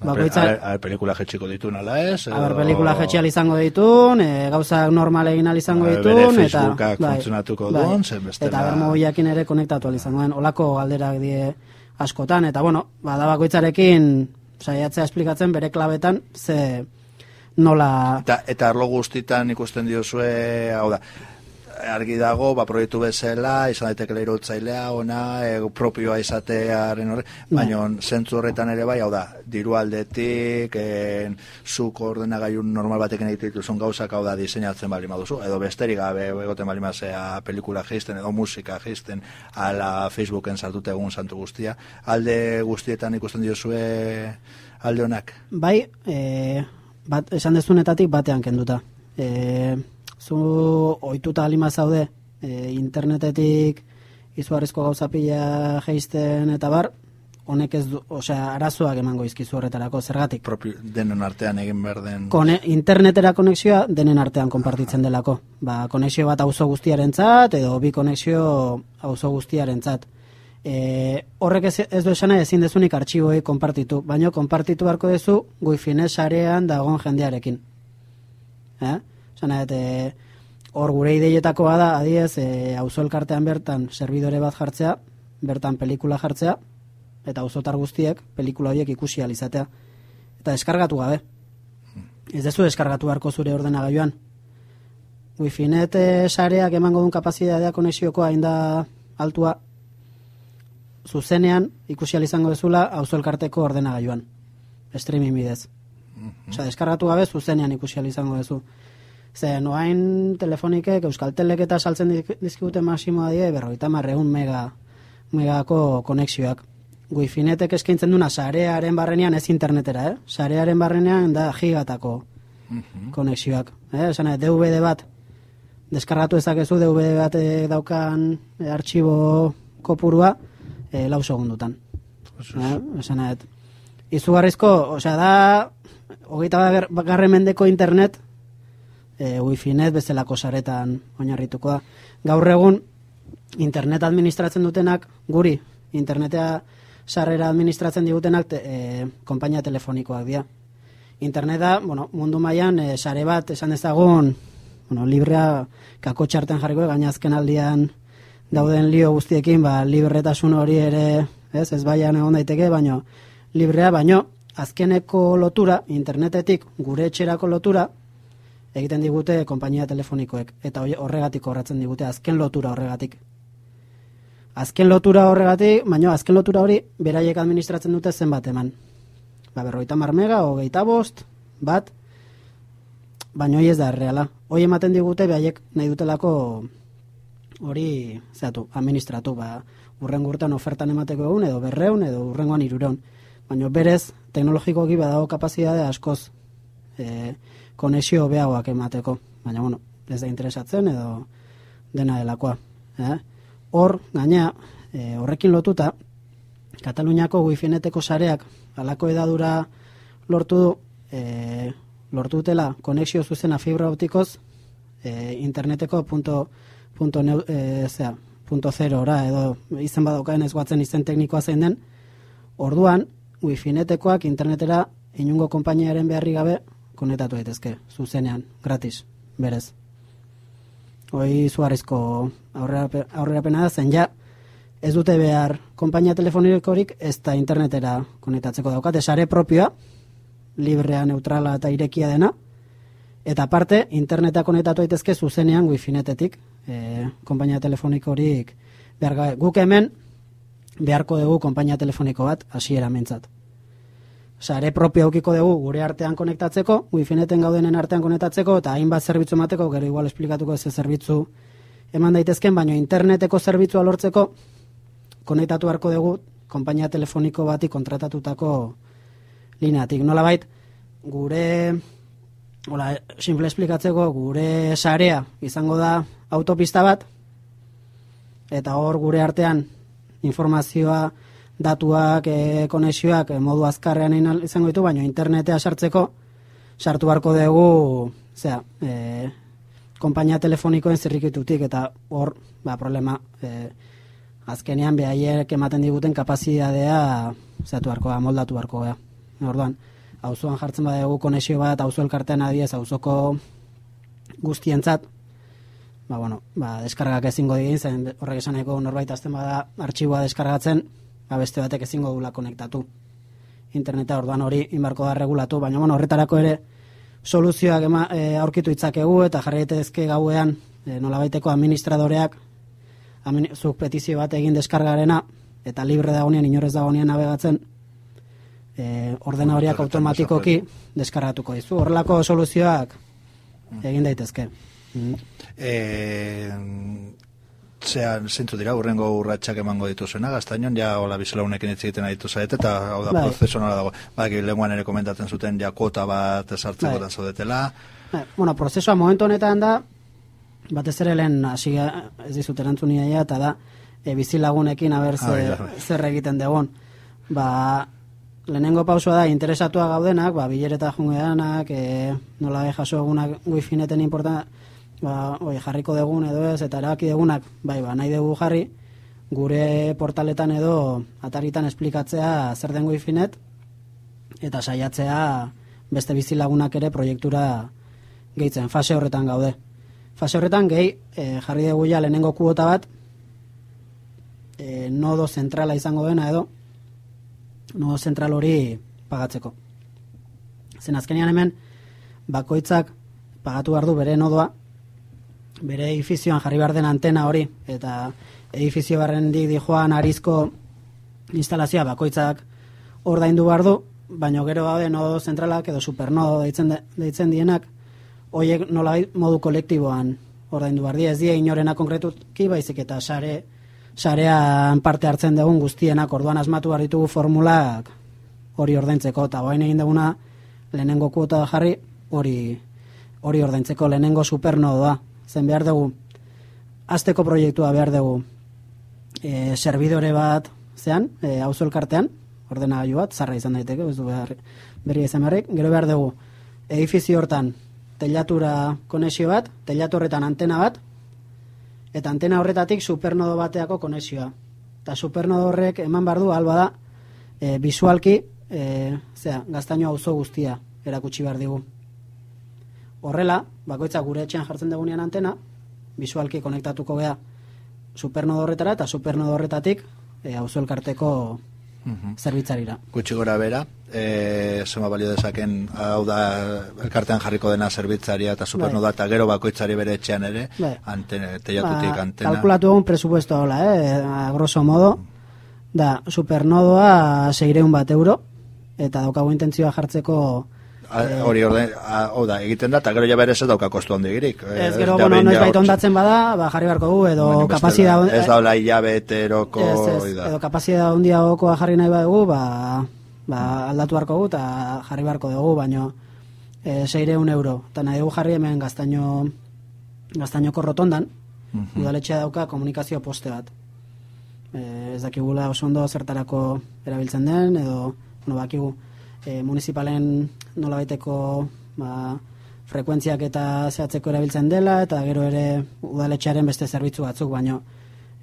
Bakoitza... A, pelikula jetxiko ditu nala ez? A ber, pelikula jetxial izango ditun, e, gauzak normal egin izango ditun, eta... Facebookak bai, funtzionatuko bai, duen, zen bestela... Eta ber, mobiakin ere konektatu izango den, olako galderak die askotan, eta bueno, bada bakoitzarekin saiatzea esplikatzen bere klabetan, ze nola... Eta, eta arlo guztitan ikusten diozue, hau da, argi dago, ba, proiektu bezala, izan daiteke leirotzailea, ona, e, propioa izatearen horre, bai. baina zentzu horretan ere bai, hau da, diru aldetik, en, zuk ordenagailun normal batekin egituzun gauzak, hau da, diseinatzen bali maduzu, edo besterik gabe, egoten bali mazea pelikula geisten, edo musika geisten, ala Facebooken sartute egun santu guztia, alde guztietan ikusten diozue alde honak? Bai, e, bat, esan dezunetatik batean kenduta. E, zu oituta alima zaude e, internetetik izugarrizko gauza pila geisten eta bar, honek ez du, osea, arazoak emango izkizu horretarako, zergatik? Propio, denen artean egin behar den... Kone, internetera konexioa denen artean konpartitzen delako. Ba, konexio bat auzo guztiaren zat, edo bi konexio auzo guztiaren zat. E, horrek ez, ez du esana ezin dezunik artxiboi konpartitu, baina konpartitu beharko duzu guifine sarean dagoen jendearekin. Eh? Zana, eta hor gure ideietako da, adiez, e, auzo elkartean bertan servidore bat jartzea, bertan pelikula jartzea, eta auzotar guztiek pelikula horiek ikusi alizatea. Eta eskargatu gabe. Ez dezu eskargatu beharko zure ordenagailuan. Wi-Fi net sareak emango duen kapazitatea konexioko hain da altua, zuzenean ikusi izango dezula auzo elkarteko ordenagailuan. Streaming bidez. Osea, deskargatu gabe zuzenean ikusi izango duzu. Ze noain telefonikek Euskaltelek eta saltzen dizkigute maximoa die 50 mega megako konexioak. Wi-Fi netek eskaintzen duna sarearen barrenean ez internetera, eh? Sarearen barrenean da gigatako mm konexioak, eh? Esan DVD bat deskargatu ezakezu DVD bat eh, daukan e, artxibo kopurua, e, lau segundutan. Eh, izugarrizko, osea da, hogeita bakarre mendeko internet, e, wifi net bezalako saretan oinarrituko da. Gaur egun, internet administratzen dutenak, guri, internetea sarrera administratzen digutenak, te, e, kompainia telefonikoak dira. interneta, bueno, mundu mailan e, sare bat esan dezagun, bueno, librea kako txarten jarriko gainazken aldian dauden lio guztiekin, ba, libretasun hori ere, ez, ez baian egon daiteke, baino, librea, baino, azkeneko lotura, internetetik gure etxerako lotura, egiten digute konpainia telefonikoek, eta horregatik horretzen digute, azken lotura horregatik. Azken lotura horregatik, baino azken lotura hori, beraiek administratzen dute zenbat eman. Ba, berroita marmega, hogeita bost, bat, baino ez da erreala. Hoi ematen digute, beraiek nahi dutelako hori, zeatu, administratu, ba, urren gurtan ofertan emateko egun, edo berreun, edo urrengoan irureun. Baina berez, teknologikoki badago kapazidade askoz e, konexio behagoak emateko. Baina, bueno, ez da interesatzen edo dena delakoa. Eh? Hor, gaina, e, horrekin lotuta, Kataluniako wifineteko sareak alako edadura lortu du, e, lortu dutela konexio zuzena fibra optikoz e, interneteko punto, punto, neu, e, zera, punto zero, ora, edo izen badaukaen ez guatzen izen teknikoa zein den, orduan, wifinetekoak internetera inungo konpainiaren beharri gabe konektatu daitezke, zuzenean, gratis, berez. Hoi zuarrizko aurrera da, zen ja, ez dute behar konpainia telefonikorik ez da internetera konektatzeko daukate, sare propioa, librea, neutrala eta irekia dena, eta aparte, interneta konektatu daitezke zuzenean wifinetetik, e, konpainia telefonikorik behar gabe. Guk hemen, beharko dugu konpainia telefoniko bat hasiera mentzat. Sare propio aukiko dugu gure artean konektatzeko, wifineten gaudenen artean konektatzeko eta hainbat zerbitzu emateko, gero igual esplikatuko ez zerbitzu eman daitezken, baino interneteko zerbitzua lortzeko konektatu beharko dugu konpainia telefoniko bati kontratatutako lineatik. Nola bait, gure, hola, simple esplikatzeko, gure sarea izango da autopista bat, eta hor gure artean informazioa, datuak, e, konexioak e, modu azkarrean izango ditu, baina internetea sartzeko sartu beharko dugu, zera, e, kompainia telefonikoen zerrikitutik, eta hor, ba, problema, e, azkenean behaiek ematen diguten kapazidadea zatu beharko, moldatu beharko, ja. Orduan, auzoan jartzen badegu konexio bat, auzo elkartean adiez, auzoko guztientzat, ba, bueno, ba, deskargak ezingo digin, zen horrek esan norbait azten bada artxiboa deskargatzen, ba, beste batek ezingo dula konektatu. Interneta orduan hori inbarko da regulatu, baina bueno, horretarako ere soluzioak ema, e, aurkitu itzakegu eta jarri ezke gauean e, nolabaiteko administradoreak amin, zuk petizio bat egin deskargarena eta libre dagoenean inorez dagoenean nabegatzen e, ordena horiak automatikoki deskargatuko dizu. Horrelako soluzioak egin daitezke. Mm. Eh, zean zintzu dira, urrengo urratxak emango dituzena, gaztainon, ja, hola, bizlaunekin hitz egiten aditu zaete, eta hau da, bai. prozesu nola dago. Ba, lenguan ere komentatzen zuten, ja, kota bat esartzeko bai. zaudetela. Bai. Bueno, prozesua momentu honetan da, batez ere lehen, hasi ez dizut erantzunia ja, eta da, e, bizilagunekin, haber, ah, bai, zer egiten degon. Ba, lehenengo pausua da, interesatua gaudenak, ba, bilereta jungeanak, e, nola jaso egunak wifineten importanta, ba, oi, jarriko degun edo ez, eta erabaki degunak, bai, ba, nahi dugu jarri, gure portaletan edo ataritan esplikatzea zer den wifinet, eta saiatzea beste bizilagunak ere proiektura gehitzen, fase horretan gaude. Fase horretan gehi, e, jarri dugu ja lehenengo kuota bat, e, nodo zentrala izango dena edo, nodo zentral hori pagatzeko. Zen azkenian hemen, bakoitzak pagatu behar du bere nodoa, bere edifizioan jarri behar den antena hori, eta edifizio barren di joan arizko instalazioa bakoitzak ordaindu behar du, baina gero gaude nodo zentralak edo supernodo deitzen, deitzen dienak, horiek nola modu kolektiboan ordaindu behar di, ez die inorena konkretuki baizik eta sare sarean parte hartzen dugun guztienak orduan asmatu behar ditugu formulak hori ordaintzeko, eta bain egin duguna lehenengo kuota jarri hori hori ordaintzeko lehenengo supernodoa zen behar dugu azteko proiektua behar dugu e, servidore bat zean, e, auzo elkartean, ordena bat, zarra izan daiteke, ez du behar, berri izan beharrik, gero behar dugu edifizio hortan telatura konexio bat, telatu horretan antena bat, eta antena horretatik supernodo bateako konexioa. Eta supernodo horrek eman behar du, alba da, e, bisualki, e, zera, gaztaino auzo guztia erakutsi behar digu. Horrela, bakoitza gure etxean jartzen dugunean antena, visualki konektatuko gea supernodo horretara eta supernodo horretatik e, auzo elkarteko Mhm. zerbitzarira. Gutxi gora bera, e, zema balio dezaken, hau da, elkartean jarriko dena zerbitzaria eta supernoda, eta gero bakoitzari bere etxean ere, Bai. antena, teiatutik Ba, antena. Kalkulatu egun presupuesto hola, eh? a grosso modo, da, supernodoa seireun bat euro, eta daukagu intentzioa jartzeko Hori orde, a- hau da, egiten da, eta gero ja berez ez dauka kostu handigirik. Ez gero, bueno, noiz baita ondatzen bada, ba, jarri beharko du, edo kapazida... Ez da, hola, hilabeteroko, Ez, ez, hori da. edo kapazida handia okoa jarri nahi badugu, ba, ba, aldatu beharko gu, eta jarri beharko dugu, baino e, seireun euro. Eta nahi dugu jarri hemen gaztaino, gaztainoko rotondan, Mhm. udaletxea dauka komunikazio poste bat. E, ez dakigula oso ondo zertarako erabiltzen den, edo, bueno, bakigu, e, municipalen nolabaiteko ba, frekuentziak eta zehatzeko erabiltzen dela, eta gero ere udaletxearen beste zerbitzu batzuk, baino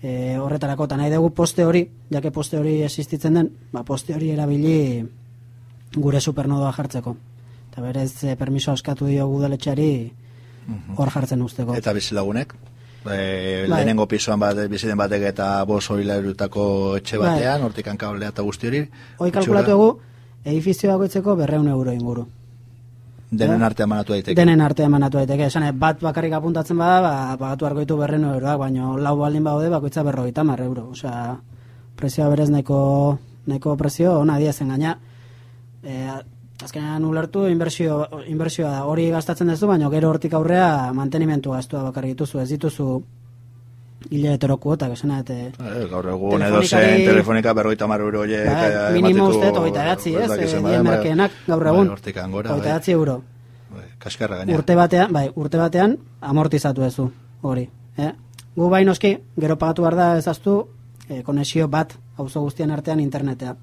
e, horretarako, eta nahi dugu poste hori, jake poste hori existitzen den, ba, poste hori erabili gure supernodoa jartzeko. Eta berez, e, permiso eskatu dio udaletxeari hor jartzen usteko. Eta bizilagunek? E, Bai. lehenengo pisoan bat, biziden batek eta bos hoilerutako etxe Bai. batean, hortik hankablea eta guzti hori. Hoi kalkulatu egu, edifizio bakoitzeko berreun euro inguru. Denen Eh? artean manatu daiteke. Denen artean manatu daiteke. Esan, eh, bat bakarrik apuntatzen bada, ba, pagatu beharko ditu berren euroak, baino lau baldin baude bakoitza berrogeita mar euro. Osea, prezioa berez nahiko, nahiko prezio, ona diezen gaina. E, azkenean ulertu, inbertsio, inbertsioa da. Hori gastatzen duzu, baina gero hortik aurrea mantenimentu gastua bakarrik dituzu. Ez dituzu hilabeteroko kuotak, esan eta... Eh, gaur egun edo zen telefonika berroita mar euro oie. Ba, minimo uste, hogeita edatzi, ez? Eh, dien merkeenak gaur egun. Hortik angora, Hogeita bai. edatzi euro. Kaskarra gaina. Urte batean, bai, urte batean amortizatu ezu, hori. Eh? Gu bai noski, gero pagatu behar da ezaztu, eh, konexio bat auzo guztien artean internetea.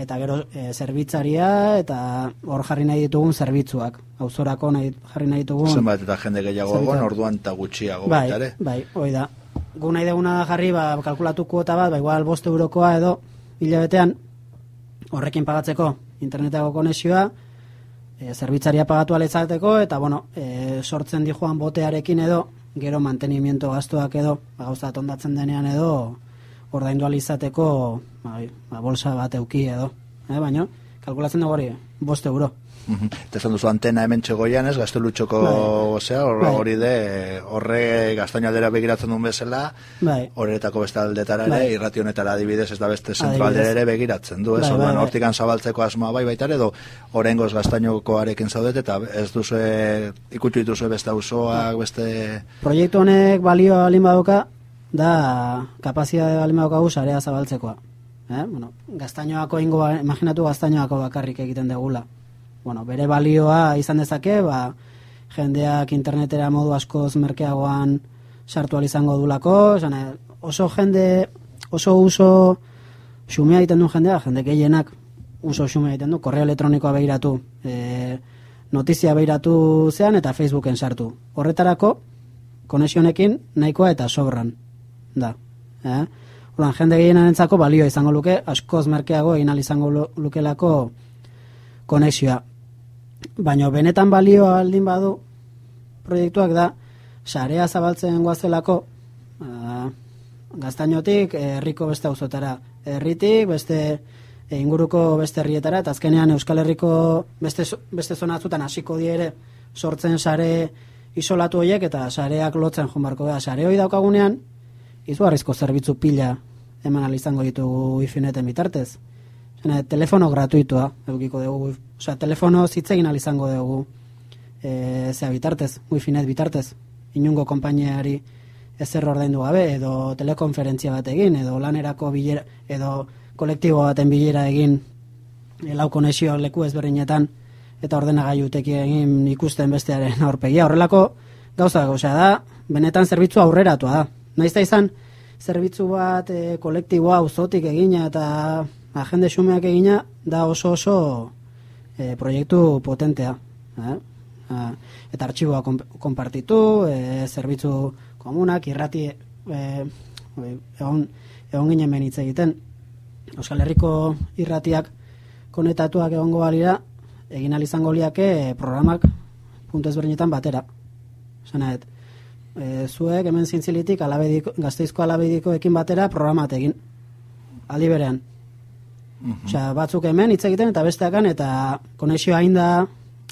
Eta gero eh, zerbitzaria eta hor jarri nahi ditugun zerbitzuak. Auzorako nahi, jarri nahi ditugun... Zenbat eta jende gehiago egon, orduan eta gutxiago Bai, ere. bai, hoi da. Gu nahi deguna jarri, ba, kalkulatu kuota bat, ba, igual bost eurokoa edo hilabetean horrekin pagatzeko internetako konexioa, e, zerbitzaria pagatu alizateko, eta bueno, e, sortzen di joan botearekin edo, gero mantenimiento gastuak edo, ba, gauza ondatzen denean edo, ordaindu alizateko, ba, ba, bolsa bat euki edo, eh, baino, kalkulatzen dugu hori, bost euro. Mhm. Eta esan duzu antena hemen txegoian ez, gaztelutxoko Bai. zea, hor- Bai. hori de, horre gaztainaldera begiratzen duen bezala, Bai. horretako beste aldetara ere, Bai. irrati honetara adibidez ez da beste zentraldera ere begiratzen du, ez? Bai, bai, Orduan, bai. hortikan zabaltzeko asmoa bai baita ere, edo orengoz gaztainokoarekin zaudet, eta ez duzu ikutu dituzu beste auzoak, beste... Proiektu honek balio alin badoka, da kapazitatea alin badokagu sarea zabaltzekoa. Eh? Bueno, gaztainoako ingo, imaginatu gaztainoako bakarrik egiten degula. Bueno, bere balioa izan dezake, ba, jendeak internetera modu askoz merkeagoan sartu izango dulako, esan, eh, oso jende, oso uso xumea egiten du jendea, jende gehienak uso xumea egiten du, korreo elektronikoa behiratu, e, notizia behiratu zean eta Facebooken sartu. Horretarako, konexionekin nahikoa eta sobran da. Eh? Orduan, jende gehienentzako balio izango luke, askoz merkeago egin izango lu- lukelako konexioa. Baina benetan balioa aldin badu proiektuak da sarea zabaltzen goazelako uh, gaztainotik herriko beste auzotara, herritik beste inguruko beste herrietara eta azkenean Euskal Herriko beste beste zona batzuetan hasiko die ere sortzen sare isolatu horiek eta sareak lotzen joan barko da. Sare hori daukagunean izugarrizko zerbitzu pila eman izango ditugu wifi-neten bitartez. Zena, telefono gratuitua edukiko dugu, osea, telefono zitzegin izango dugu e, zea bitartez, wifi-net bitartez, inungo konpainiari ezer ordaindu gabe, edo telekonferentzia bat egin, edo lanerako bilera, edo kolektibo baten bilera egin, e, lau konexio leku ezberdinetan, eta ordenagailutek egin ikusten bestearen aurpegia. Horrelako gauza osea da, benetan zerbitzu aurreratua da. Naiz da izan, zerbitzu bat e, kolektiboa auzotik egina eta agende xumeak egina da oso oso e, proiektu potentea. Eh? Ah, eta artxiboa konp- konpartitu, e, zerbitzu komunak, irrati e, egon, egon ginen benitze egiten. Euskal Herriko irratiak konetatuak egongo balira, egin izango liake programak puntu ezberdinetan batera. Zena, et, e, zuek hemen zintzilitik alabediko, gazteizko alabediko ekin batera programat egin. Aldi berean. Osea, batzuk hemen hitz egiten eta besteakan eta konexio hain da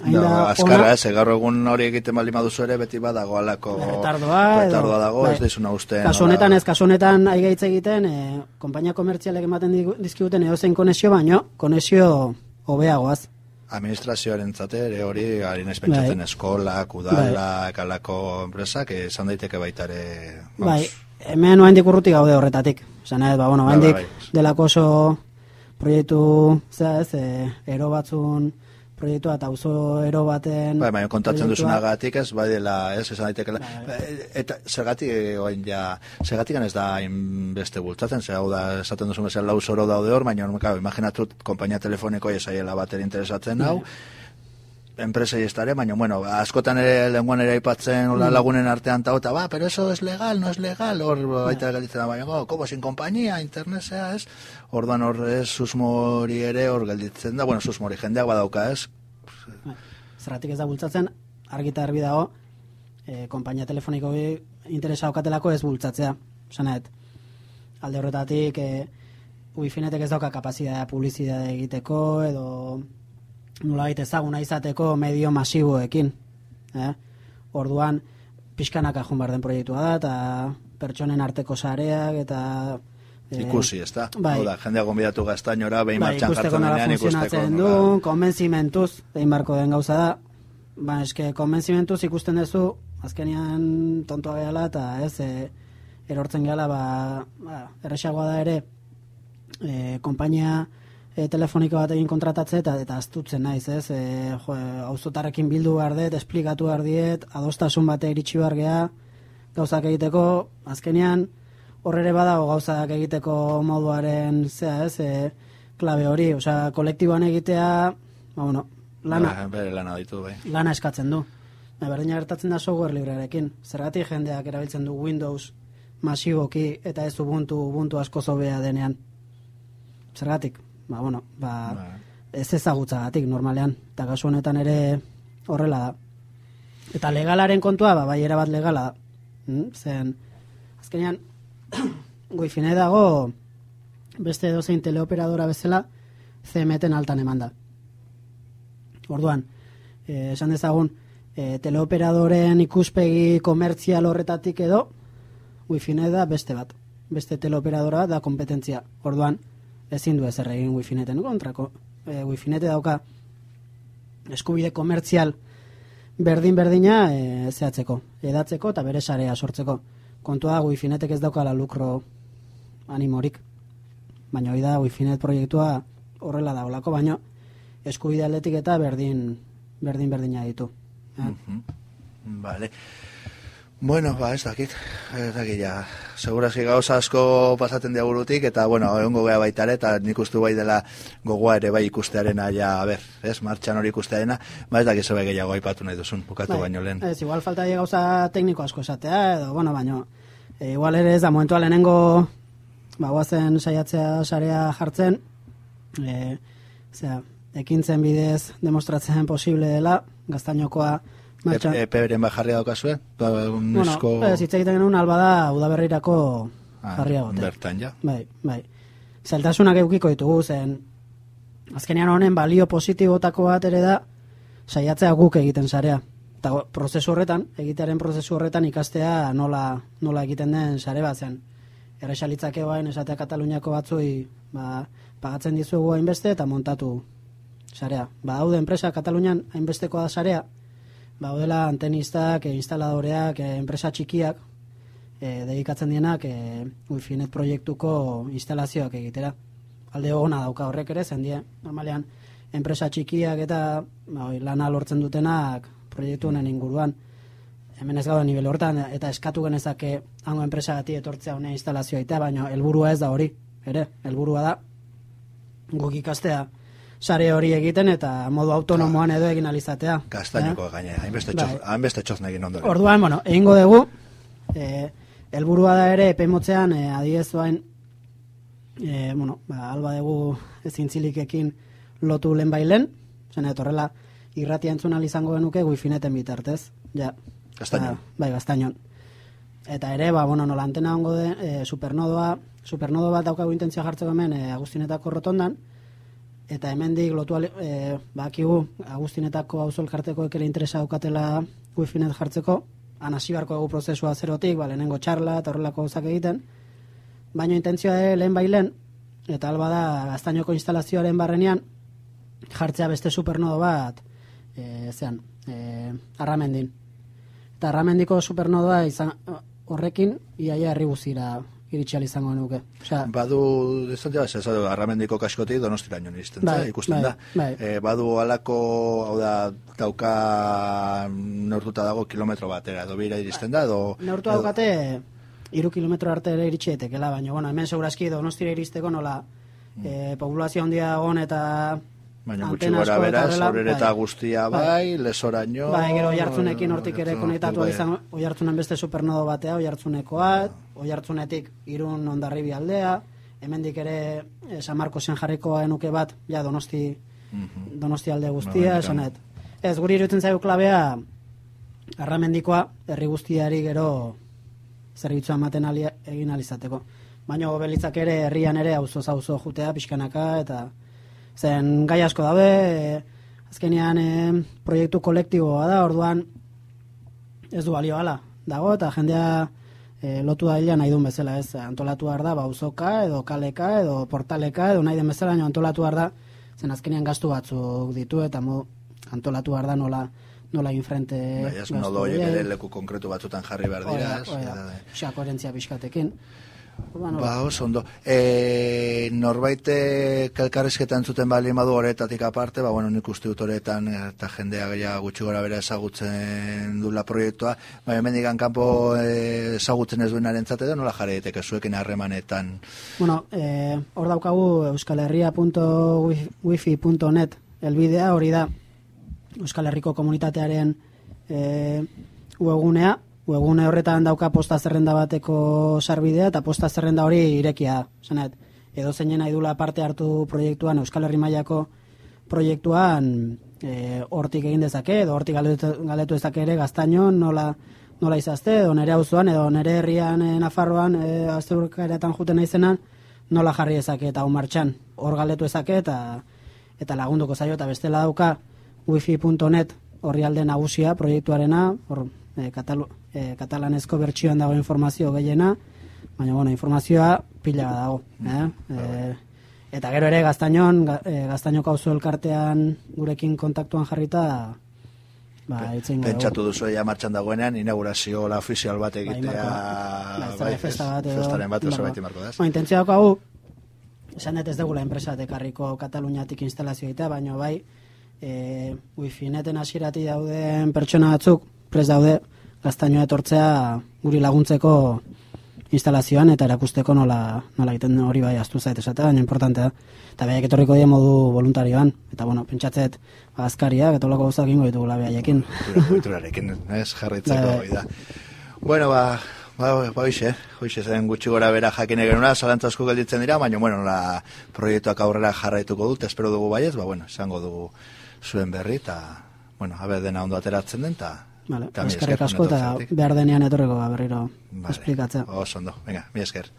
No, azkarra, ez, gaur egun hori egiten bali maduzu ere, beti badago alako retardoa, retardoa dago, bai. ez daizuna uste. Kaso honetan ez, kaso honetan aigaitz egiten, e, konpainia komertzialek ematen dizkiguten edozein konexio baino, konexio hobeagoaz. Administrazioaren zate, ere hori, harin ez pentsatzen Bai. eskolak, udala, ekalako enpresak, eh, esan daiteke baita ere... Bai, hemen oaindik urruti gaude horretatik. Nahi, ba, bueno, Bai, oaindik bai, delako oso proiektu, zera ez, e, ero batzun proiektua eta auzo ero baten... Bai, baina kontatzen duzunagatik ez, bai dela, ez, esan daitekela. Eta zergatik, eh, oain ja, zergatik ez da hainbeste bultzatzen, zer hau da, esaten duzun bezala lau zoro daude hor, baina, claro, imaginatut, kompainia telefoniko esaiela batera interesatzen hau, enpresei ez dare, baina, bueno, askotan ere lenguan ere aipatzen Mm. lagunen artean ta eta, ba, pero eso es legal, no es legal, hor baita gelditzen da, baina, go, como sin compañía, internet sea, ez? Orduan hor ez susmori ere hor gelditzen da, bueno, susmori jendeak badauka, ez? Zergatik ez da bultzatzen, argita erbi dago, e, konpainia telefoniko bi interesa daukatelako ez bultzatzea. Sanet, alde horretatik, e, wifinetek ez dauka kapazitatea publizitate egiteko, edo nola ezaguna izateko medio masiboekin. Eh? Orduan, pixkanak ajun behar den proiektua da, eta pertsonen arteko sareak, eta... eh, Ikusi, ez da? bai. Hau da, jendeak gonbidatu gaztainora, behin Bai, martxan jartzen denean funtzionatzen ikusteko. du, konbentzimentuz, egin barko den gauza da, ba, eske, konbentzimentuz ikusten duzu, azkenean tontoa gehala, eta ez, e, erortzen gehala, ba, ba, erresagoa da ere, e, konpainia e, telefoniko bat egin kontratatze eta eta astutzen naiz, ez? E, jo, auzotarrekin bildu behar dut, esplikatu behar diet, adostasun bate iritsi behar gea, gauzak egiteko, azkenean, horrere badago gauzak egiteko moduaren, zea, ez? E, klabe hori, osea, kolektiboan egitea, ba, bueno, lana, Ba, bere lana ditu, bai. lana eskatzen du. Ba, berdina gertatzen da software librearekin. Zergatik jendeak erabiltzen du Windows masiboki eta ez Ubuntu, Ubuntu asko zobea denean. Zergatik? Ba, bueno, ba, ez ezagutzagatik normalean. Eta kasu honetan ere horrela da. Eta legalaren kontua, ba, bai erabat legala da. Mm? Zen, azkenean, [CLEARS THROAT] wifine dago beste dozein teleoperadora bezala CMT-en altan eman da. Orduan, eh, esan dezagun, eh, teleoperadoren ikuspegi komertzial horretatik edo, wifine da beste bat. Beste teleoperadora da kompetentzia. Orduan, ezin du ezer egin wifineten kontrako. E, wifinete dauka eskubide komertzial berdin-berdina e, zehatzeko, edatzeko eta bere sarea sortzeko. Kontua da, wifinetek ez daukala lukro animorik. Baina hori da, wifinet proiektua horrela da, olako, baino eskubide aldetik eta berdin berdin berdina ditu. Eh? Vale. Bueno, ba, ez dakit, ez dakit, ja, segurazki gauza asko pasaten diagurutik, eta, bueno, egongo gea baita ere, eta nik ustu bai dela gogoa ere bai ikustearena, ja, a ber, ez, martxan hori ikustearena, ba, ez dakit zebe gehiago aipatu nahi duzun, bukatu Bai, baino lehen. Ez, igual falta gauza tekniko asko esatea, edo, bueno, baino, e, igual ere ez da momentua lehenengo, ba, guazen saiatzea sarea jartzen, e, zera, ekintzen bidez demostratzen posible dela, gaztainokoa martxan... E, EPeren bat jarri daukazue? Ba, un bueno, esko... ez, hitz egiten genuen alba da udaberrirako Ah, jarria gote. bertan, ja. Bai, bai. Zailtasunak eukiko ditugu, zen azkenean honen balio positibotako bat ere da saiatzea guk egiten sarea. Eta prozesu horretan, egitearen prozesu horretan ikastea nola, nola egiten den sare bat zen. Errexalitzake bain esatea Kataluniako batzui ba, pagatzen dizugu hainbeste eta montatu sarea. Ba, daude enpresa Katalunian hainbestekoa da sarea, ba, daudela antenistak, e, instaladoreak, e, enpresa txikiak, e, dedikatzen dienak e, wifinet proiektuko instalazioak egitera. Alde ona dauka horrek ere, zendie, normalean, enpresa txikiak eta ba, lana lortzen dutenak proiektu honen inguruan. Hemen ez gaude nivel hortan, eta eskatu genezake hango enpresa gati etortzea honen instalazioa itea, baina helburua ez da hori, ere, helburua da guk ikastea sare hori egiten eta modu autonomoan edo egin alizatea. Gaztainoko gaine, hainbeste Bai. txoz, hainbeste txoz negin ondo. Orduan, bueno, egingo dugu, e, helburua da ere epe motzean e, adiez doain, e, bueno, ba, alba dugu ezin zilikekin lotu lehen bailen, Zene, horrela, irratia entzun izango genuke wifineten bitartez. Ja. Gaztainon. bai, gaztainon. Eta ere, ba, bueno, nola antena hongo de, e, supernodoa, supernodo bat daukagu intentzia jartzeko hemen e, Agustinetako rotondan, eta hemendik lotu e, bakigu Agustinetako hauzo elkarteko ekere interesa daukatela wifinet jartzeko, anasi barko egu prozesua zerotik, ba, lehenengo txarla eta horrelako gauzak egiten, baina intentzioa ere lehen bailen, eta alba da gaztainoko instalazioaren barrenean, jartzea beste supernodo bat, e, zean, e, arramendin. Eta arramendiko supernodoa izan, horrekin, iaia herri guzira iritsi izango nuke. Osea, badu, distantzia, ez da, arramendiko kaskoti donostira nion izten, bai, ikusten bai, da. Bai. E, badu alako, hau da, dauka neurtuta dago kilometro batera, edo bira iristen da, edo... Neurtu daukate, iru kilometro arte ere iritsi etekela, baina, bueno, hemen segurazki donostira iristeko nola, mm. e, populazio handia gon eta Baina gutxi gora beraz, horre eta guztia bai, bai lesoraino... Bai, gero oiartzunekin hortik ere konektatua bai. izan, oiartzunen beste supernodo batea, oiartzunekoa, oiartzunetik irun ondarribi aldea, hemendik ere eh, San Marco zen jarrikoa enuke bat, ja donosti, mhm. donosti alde guztia, bai, esanet. Ez, guri irutzen zaigu klabea, arramendikoa, herri guztiari gero zerbitzua ematen alia, egin alizateko. Baina gobelitzak ere herrian ere auzo auzo jutea pixkanaka eta zen gai asko daude, e, azkenean e, proiektu kolektiboa da, orduan ez du balio ala, dago, eta jendea e, lotu da nahi duen bezala, ez, antolatu da, bauzoka, edo kaleka, edo portaleka, edo nahi den bezala, nio antolatu da, zen azkenean gastu batzuk ditu, eta mo, antolatu da nola, nola infrente... Bai, ez ere leku konkretu batzutan jarri behar dira, oida, oida, koherentzia pixkatekin. Ba, oso ondo. E, norbait kelkarrizketan zuten bali madu horretatik aparte, ba, bueno, nik uste dut horretan eta jendea gehiago gutxi gora bera ezagutzen dula proiektua, ba, hemen digan kanpo e, ezagutzen ez duenaren zate da, nola jarri daiteke zuekin harremanetan? Bueno, e, hor daukagu euskalherria.wifi.net elbidea hori da Euskal Herriko komunitatearen e, webgunea, webgune horretan dauka posta zerrenda bateko sarbidea eta posta zerrenda hori irekia da. edo zeinen nahi dula parte hartu proiektuan Euskal Herri mailako proiektuan e, hortik egin dezake edo hortik galetu dezake ere gaztainon nola nola izazte edo nere auzoan edo nere herrian e, Nafarroan e, azurkaretan juten naizenan nola jarri dezake eta hon martxan hor galetu dezake eta eta lagunduko zaio eta bestela dauka wifi.net horri alde nagusia proiektuarena hor e, katalu, e, katalanezko bertsioan dago informazio gehiena, baina bueno, informazioa pila dago. Eh? E, eta gero ere gaztainon, gaztainoko auzo elkartean gurekin kontaktuan jarrita, ba, Pentsatu duzu ja martxan dagoenean, inaugurazio la ofizial bat bai, egitea, bai, bai, festa bat edo, festaren bat oso baiti marko da. Ba, intentzia hau, esan dut ez dugula enpresa dekarriko Kataluniatik instalazio egitea, baina bai, e, wifi neten asirati dauden pertsona batzuk, prez daude, gaztainoa etortzea guri laguntzeko instalazioan eta erakusteko nola, nola egiten hori bai astu zait esatea, baina importantea. Eta behiak etorriko dien modu voluntarioan. Eta bueno, pentsatzet ba, azkariak, eta olako gauzak ingo ditugu labiaiekin. Kulturarekin, ez, jarritzeko, bai, bai. da. Bueno, ba, ba, ba, hoxe, hoxe zen gutxi gora bera jakine genuna, asko gelditzen dira, baina, bueno, la proiektuak aurrera jarraituko dut, espero dugu baiez, ba, bueno, izango dugu zuen berri, eta, bueno, habe dena ondo ateratzen den, eta Vale, eskerrik asko eta behar denean etorreko berriro vale. esplikatzea. Oso ondo, venga, mi esker.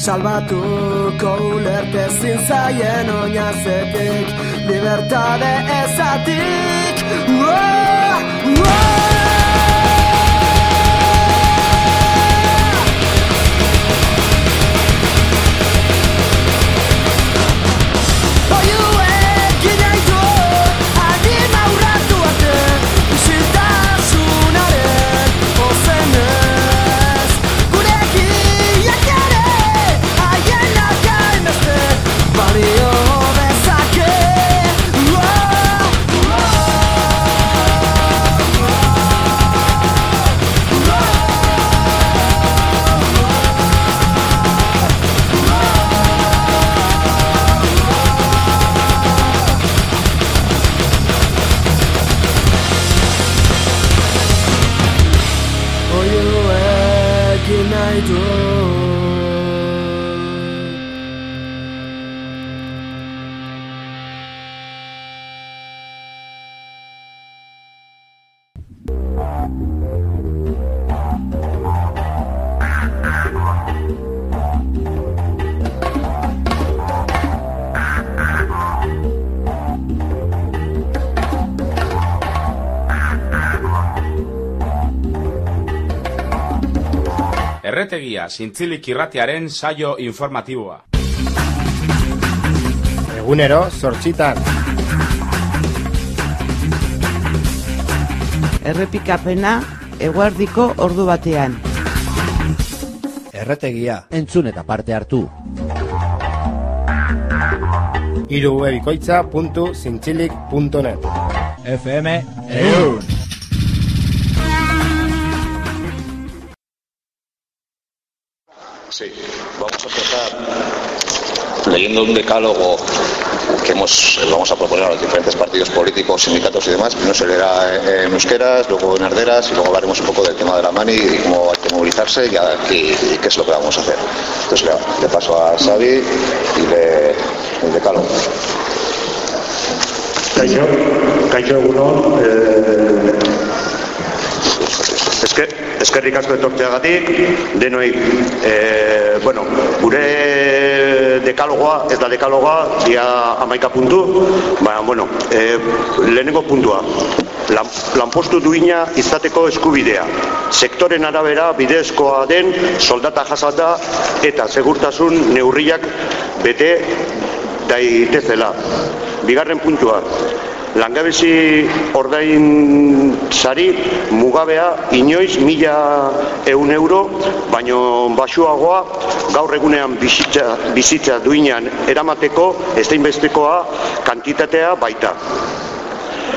Salva tu Erretegia, zintzilik irratiaren saio informatiboa. Egunero, sortxitan. Errepikapena, eguardiko ordu batean. Erretegia. Entzun eta parte hartu. irubebikoitza.zintzilik.net FM EUN leyendo un decálogo que hemos, vamos a proponer a los diferentes partidos políticos, sindicatos y demás. Primero se leerá en euskeras, luego en arderas y luego hablaremos un poco del tema de la mani y cómo hay que movilizarse y, qué es lo que vamos a hacer. Entonces le, paso a Xavi y le, el decálogo. Caixo, Caixo uno, eh, es que eskerrik asko etortzeagatik, denoi, e, bueno, gure dekalogoa, ez da dekalogoa, dia amaika puntu, baina, bueno, e, lehenengo puntua, lan, lanpostu duina izateko eskubidea, sektoren arabera bidezkoa den soldata jasata eta segurtasun neurriak bete daitezela. Bigarren puntua, langabezi ordain sari mugabea inoiz mila eun euro, baino basuagoa gaur egunean bizitza, bizitza duinan eramateko ez da kantitatea baita.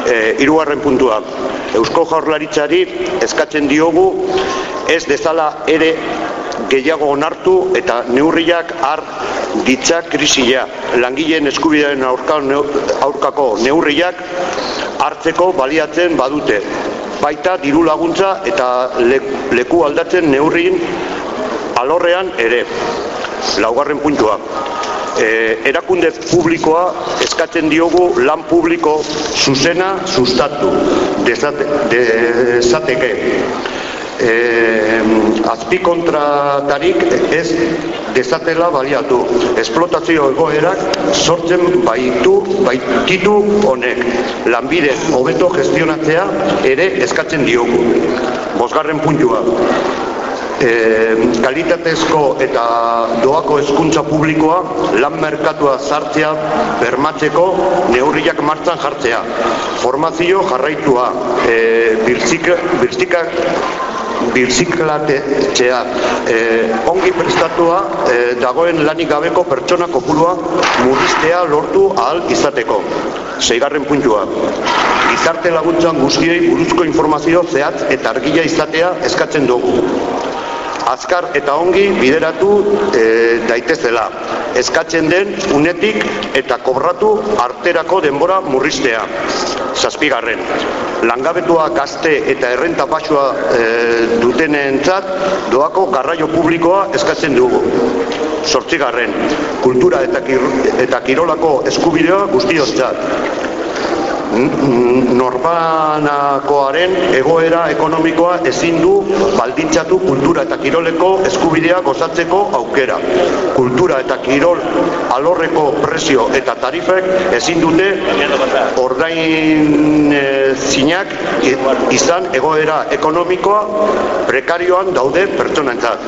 E, irugarren puntua, Eusko Jaurlaritzari eskatzen diogu ez dezala ere gehiago onartu eta neurriak har ditza krisia. Langileen eskubideen aurkako neurriak hartzeko baliatzen badute. Baita diru laguntza eta leku aldatzen neurrin alorrean ere. Laugarren puntua. E, erakunde publikoa eskatzen diogu lan publiko zuzena sustatu desateke eh, azpi kontratarik ez dezatela baliatu. Esplotazio egoerak sortzen baitu, baititu honek. Lanbide hobeto gestionatzea ere eskatzen diogu. Bosgarren puntua. E, kalitatezko eta doako hezkuntza publikoa lan merkatua sartzea bermatzeko neurriak martzan jartzea. Formazio jarraitua, e, birtzika, birziklatetxea e, ongi prestatua e, dagoen lanik gabeko pertsona kopurua muristea lortu ahal izateko. Seigarren puntua. Gizarte laguntzan guztiei buruzko informazio zehatz eta argila izatea eskatzen dugu azkar eta ongi bideratu e, daitezela. Eskatzen den unetik eta kobratu arterako denbora murriztea. Zazpigarren, langabetua gazte eta errenta basua e, dutenentzat doako garraio publikoa eskatzen dugu. Zortzigarren, kultura eta, kir, eta kirolako eskubideoa guztiontzat. Norbanakoaren egoera ekonomikoa ezin du baldintzatu kultura eta kiroleko eskubidea gozatzeko aukera. Kultura eta kirol alorreko presio eta tarifek ezin dute ordain e, zinak izan egoera ekonomikoa prekarioan daude pertsonentzat.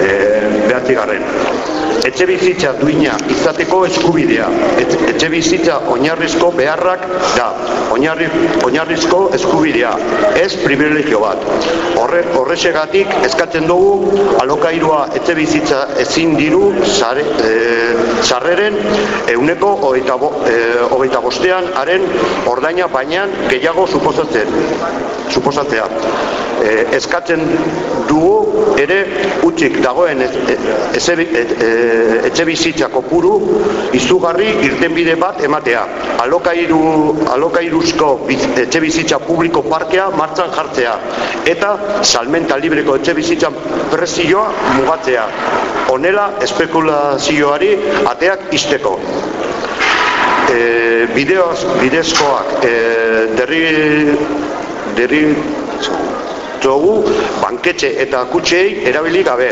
E, behatzi garren etxe bizitza duina izateko eskubidea. etxe bizitza oinarrizko beharrak da. Oinarri, oinarrizko eskubidea. Ez privilegio bat. Horre, horrexegatik eskatzen dugu alokairua etxe bizitza ezin diru sare, e, sarreren euneko hogeita, bo, e, bostean haren ordaina bainan gehiago suposatzen. Suposatzea. E, eskatzen dugu ere utxik dagoen ez, etxe bizitza kopuru izugarri irtenbide bat ematea. Alokairu, alokairuzko etxe bizitza publiko parkea martzan jartzea. Eta salmenta libreko etxe bizitza presioa mugatzea. Honela espekulazioari ateak izteko. E, bideoz, bidezkoak e, derri, derri dugu banketxe eta kutxei erabili gabe.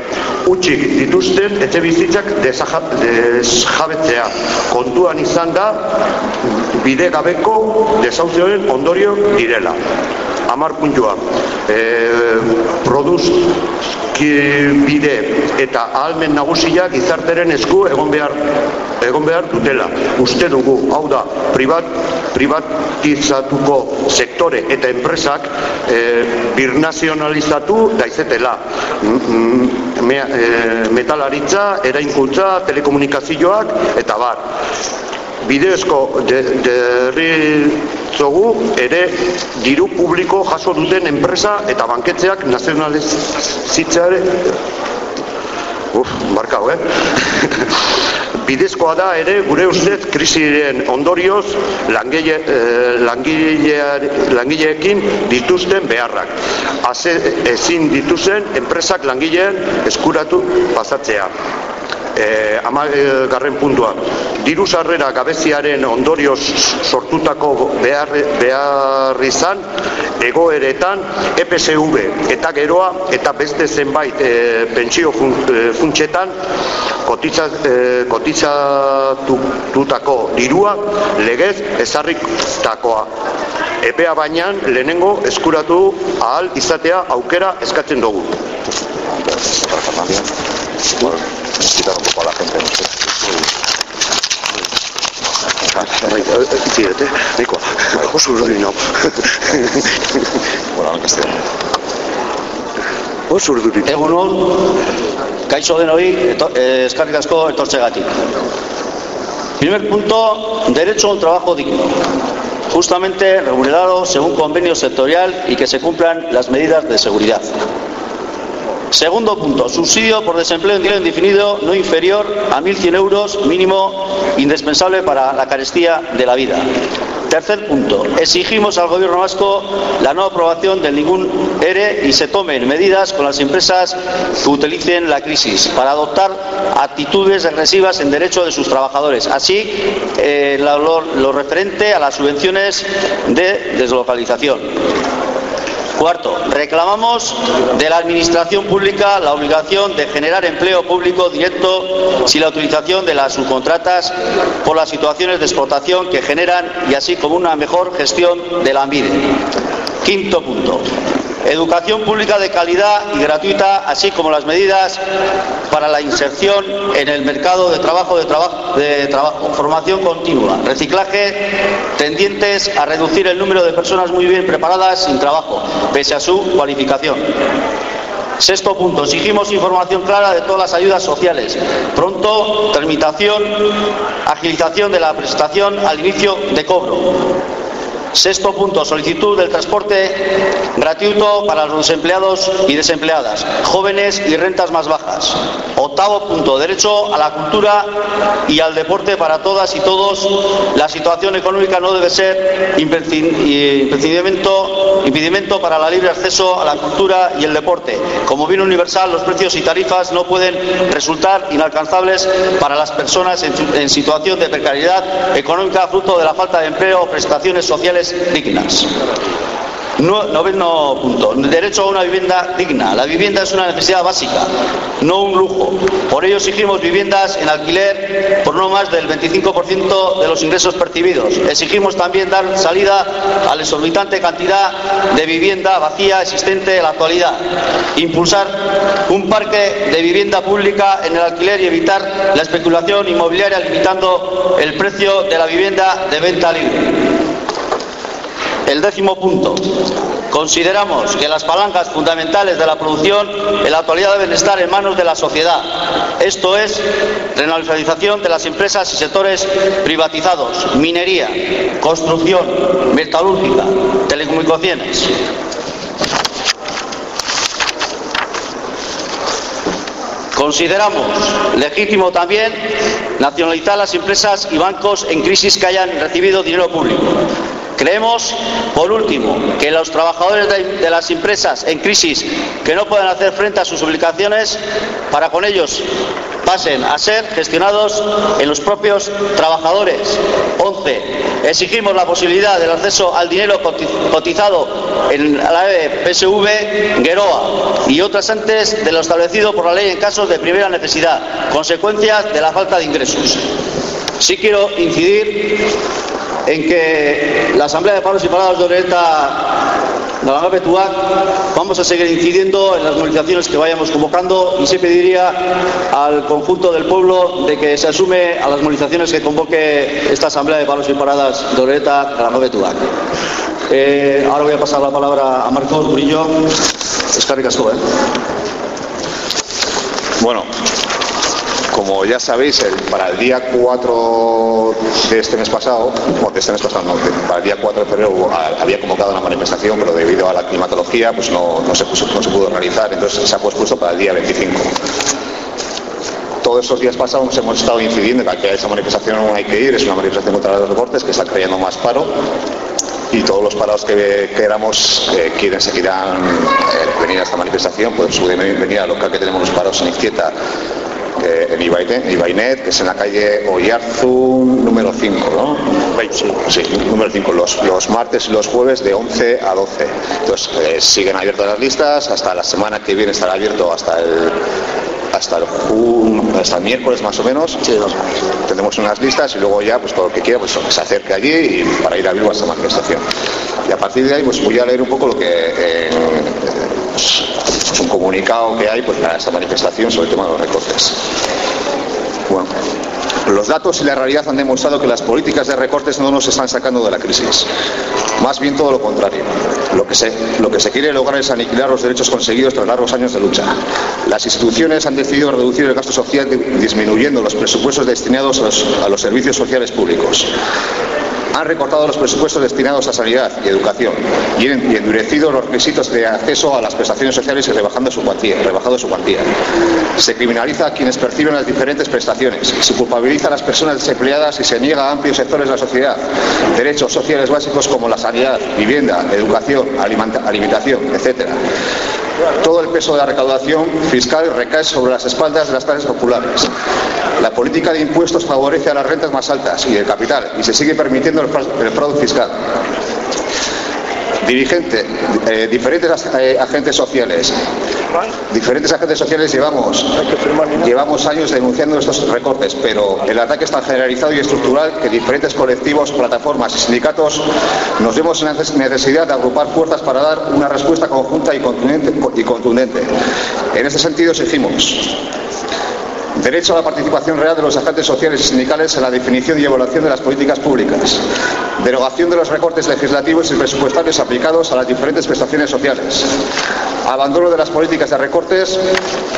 Utxik dituzten etxe bizitzak desjabetzea. Kontuan izan da bide gabeko desauzioen ondorio direla. Amar puntua. E, produz bide eta ahalmen nagusia gizarteren esku egon behar egon behar dutela. Uste dugu, hau da, privat, privatizatuko sektore eta enpresak e, birnazionalizatu daizetela. Me, e, metalaritza, erainkultza, telekomunikazioak eta bar. Bideozko derri zogu ere diru publiko jaso duten enpresa eta banketzeak nazionalizitzeare Uf, markau, eh? [LAUGHS] Bidezkoa da ere gure ustez krisiren ondorioz langile, eh, langileekin dituzten beharrak. Haze ezin dituzen enpresak langileen eskuratu pasatzea e, ama e, garren puntua. Diru sarrera gabeziaren ondorioz sortutako behar, behar izan egoeretan EPSV eta geroa eta beste zenbait e, pentsio e, funtsetan kotitza, e, kotitzatutako dirua legez ezarritakoa. Epea baina lehenengo eskuratu ahal izatea aukera eskatzen dugu quitar un poco a la gente. No sé. Fíjate, Nico, oso urduri nau. Aunque esté. Oso urduri. Egunon, kaixo denoi, eh, eskarrik asko etortzegatik. Primer punto, derecho a un trabajo digno justamente remunerado según convenio sectorial y que se cumplan las medidas de seguridad. Segundo punto, subsidio por desempleo en indefinido no inferior a 1.100 euros mínimo indispensable para la carestía de la vida. Tercer punto, exigimos al Gobierno vasco la no aprobación de ningún ERE y se tomen medidas con las empresas que utilicen la crisis para adoptar actitudes agresivas en derecho de sus trabajadores. Así, eh, lo referente a las subvenciones de deslocalización. Cuarto, reclamamos de la Administración Pública la obligación de generar empleo público directo sin la utilización de las subcontratas por las situaciones de explotación que generan y así como una mejor gestión del AMBIDE. Quinto punto educación pública de calidad y gratuita, así como las medidas para la inserción en el mercado de trabajo, de, trabajo, formación continua, reciclaje, tendientes a reducir el número de personas muy bien preparadas sin trabajo, pese a su cualificación. Sexto punto, exigimos información clara de todas las ayudas sociales. Pronto, tramitación, agilización de la prestación al inicio de cobro. Sexto punto, solicitud del transporte gratuito para los empleados y desempleadas, jóvenes y rentas más bajas. Octavo punto, derecho a la cultura y al deporte para todas y todos. La situación económica no debe ser impedimento, impedimento para el libre acceso a la cultura y el deporte. Como bien universal, los precios y tarifas no pueden resultar inalcanzables para las personas en, en situación de precariedad económica fruto de la falta de empleo o prestaciones sociales dignas. Noveno punto. Derecho a una vivienda digna. La vivienda es una necesidad básica, no un lujo. Por ello exigimos viviendas en alquiler por no más del 25% de los ingresos percibidos. Exigimos también dar salida a la exorbitante cantidad de vivienda vacía existente en la actualidad. Impulsar un parque de vivienda pública en el alquiler y evitar la especulación inmobiliaria limitando el precio de la vivienda de venta libre. El décimo punto. Consideramos que las palancas fundamentales de la producción en la actualidad deben estar en manos de la sociedad. Esto es, renacionalización de las empresas y sectores privatizados, minería, construcción, metalúrgica, telecomunicaciones. Consideramos legítimo también nacionalizar las empresas y bancos en crisis que hayan recibido dinero público. Creemos, por último, que los trabajadores de, las empresas en crisis que no puedan hacer frente a sus obligaciones, para con ellos pasen a ser gestionados en los propios trabajadores. 11. Exigimos la posibilidad del acceso al dinero cotizado en la PSV, Gueroa y otras antes de lo establecido por la ley en casos de primera necesidad, consecuencias de la falta de ingresos. Sí quiero incidir en que la Asamblea de Palos y Paradas de Oreta de la Tuac vamos a seguir incidiendo en las movilizaciones que vayamos convocando y se pediría al conjunto del pueblo de que se asume a las movilizaciones que convoque esta Asamblea de Palos y Paradas de Oreta de la Tuac. Eh, ahora voy a pasar la palabra a Marcos Murillo. Escarricasco, ¿eh? Bueno, como ya sabéis, para el día 4 de este mes pasado, o este mes pasado, no, para el día 4 de febrero había convocado una manifestación, pero debido a la climatología pues no, se, se pudo realizar, entonces se ha pospuesto para el día 25 todos estos días pasados hemos estado incidiendo en que a esa manifestación no hay que ir, es una manifestación contra los recortes que está trayendo más paro y todos los parados que queramos eh, quieren seguirán eh, venir a esta manifestación, pues pueden venir al local que tenemos los parados en Izquieta eh, en Ibainet, que es en la calle Oyarzun número 5, ¿no? Sí, número 5, los, los, martes y los jueves de 11 a 12. Entonces, eh, siguen abiertas las listas, hasta la semana que viene estará abierto hasta el hasta el, hasta el miércoles más o menos sí, tendremos unas listas y luego ya pues todo lo que quiera pues se acerque allí y para ir a vivo a esta manifestación y a partir de ahí pues voy a leer un poco lo que eh, un comunicado que hay pues, para esta manifestación sobre el tema de los recortes. Bueno, los datos y la realidad han demostrado que las políticas de recortes no nos están sacando de la crisis. Más bien todo lo contrario. Lo que, se, lo que se quiere lograr es aniquilar los derechos conseguidos tras largos años de lucha. Las instituciones han decidido reducir el gasto social disminuyendo los presupuestos destinados a los servicios sociales públicos han recortado los presupuestos destinados a sanidad y educación y, endurecido los requisitos de acceso a las prestaciones sociales y rebajando su cuantía, rebajado su cuantía. Se criminaliza a quienes perciben las diferentes prestaciones, se culpabiliza a las personas desempleadas y se niega a amplios sectores de la sociedad derechos sociales básicos como la sanidad, vivienda, educación, alimentación, etc. Todo el peso de la recaudación fiscal recae sobre las espaldas de las clases populares. La política de impuestos favorece a las rentas más altas y el capital y se sigue permitiendo el fraude fiscal. Dirigente, eh, diferentes eh, agentes sociales. Diferentes agentes sociales llevamos, llevamos años denunciando estos recortes, pero el ataque es tan generalizado y estructural que diferentes colectivos, plataformas y sindicatos nos vemos en la necesidad de agrupar fuerzas para dar una respuesta conjunta y contundente. En este sentido exigimos Derecho a la participación real de los agentes sociales y sindicales en la definición y evaluación de las políticas públicas. Derogación de los recortes legislativos y presupuestarios aplicados a las diferentes prestaciones sociales. Abandono de las políticas de recortes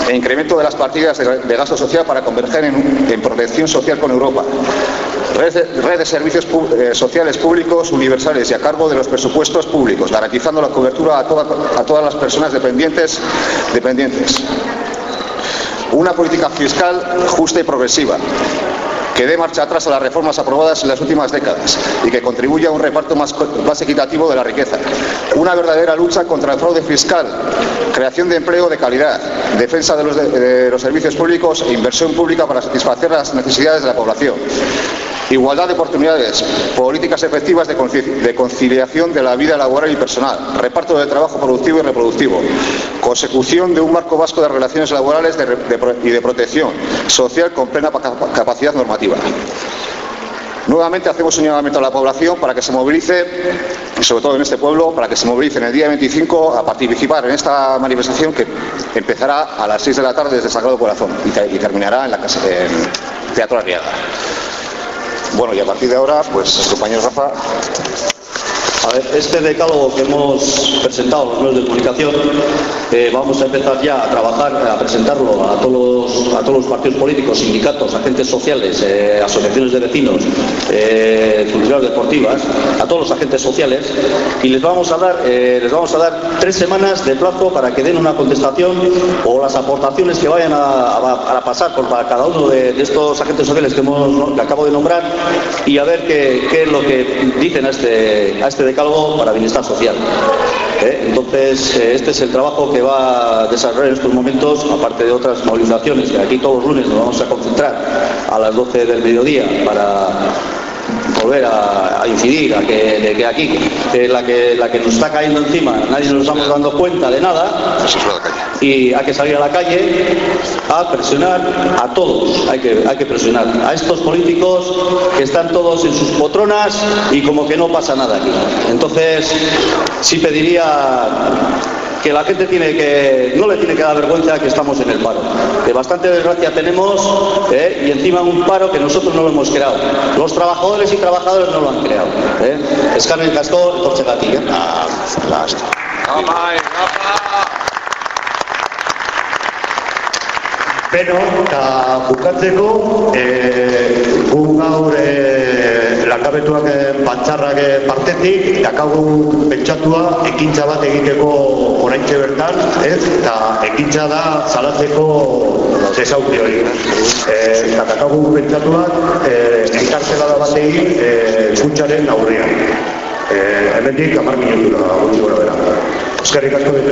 e incremento de las partidas de, gasto social para converger en, protección social con Europa. Red de, servicios eh, sociales públicos universales y a cargo de los presupuestos públicos, garantizando la cobertura a, todas las personas dependientes una política fiscal justa y progresiva, que dé marcha atrás a las reformas aprobadas en las últimas décadas y que contribuya a un reparto más, equitativo de la riqueza. Una verdadera lucha contra el fraude fiscal, creación de empleo de calidad, defensa de los, de los servicios públicos e inversión pública para satisfacer las necesidades de la población. Igualdad de oportunidades, políticas efectivas de conciliación de la vida laboral y personal, reparto del trabajo productivo y reproductivo, consecución de un marco vasco de relaciones laborales de, de, y de protección social con plena capacidad normativa. Nuevamente hacemos un llamamiento a la población para que se movilice, sobre todo en este pueblo, para que se movilice en el día 25 a participar en esta manifestación que empezará a las 6 de la tarde desde Sagrado Corazón y, te, y terminará en, la en Teatro Arriaga. Bueno, y a partir de ahora, pues, compañero Rafa. Ver, este decálogo que hemos presentado los medios de comunicación, eh, vamos a empezar ya a trabajar, a presentarlo a todos los, a todos los partidos políticos, sindicatos, agentes sociales, eh, asociaciones de vecinos, eh, deportivas, a todos los agentes sociales, y les vamos a dar, les vamos a dar tres semanas de plazo para que den una contestación o las aportaciones que vayan a pasar por para cada uno de, de, estos agentes sociales que, hemos, que acabo de nombrar y a ver qué, qué es lo que dicen a este, a este decálogo para bienestar social. ¿Eh? Entonces, eh, este es el trabajo que va a desarrollar en estos momentos, aparte de otras movilizaciones, que aquí todos los lunes nos vamos a concentrar a las 12 del mediodía para volver a, a incidir a que, de que aquí la, que, la que nos está cayendo encima, nadie nos estamos dando cuenta de nada y hay que salir a la calle a presionar a todos, hay que, hay que presionar a estos políticos que están todos en sus potronas y como que no pasa nada aquí. Entonces, sí pediría que la gente tiene que no le tiene que dar vergüenza que estamos en el paro. Que bastante desgracia tenemos ¿eh? y encima un paro que nosotros no lo hemos creado. Los trabajadores y trabajadores no lo han creado. ¿eh? Escarmen Casco, Torchegati. ¿eh? Ah, Beno, eta bukatzeko, e, gu gaur e, lakabetuak batzarrak partetik, dakagu pentsatua ekintza bat egiteko oraintxe bertan, ez? Eta ekintza da zalatzeko zesauki hori. E, eta dakagu pentsatuak e, enkarzelada bat egin e, kutxaren aurrean. E, hemendik, amar minutura, gutxi gora bera. Eskerrik asko dut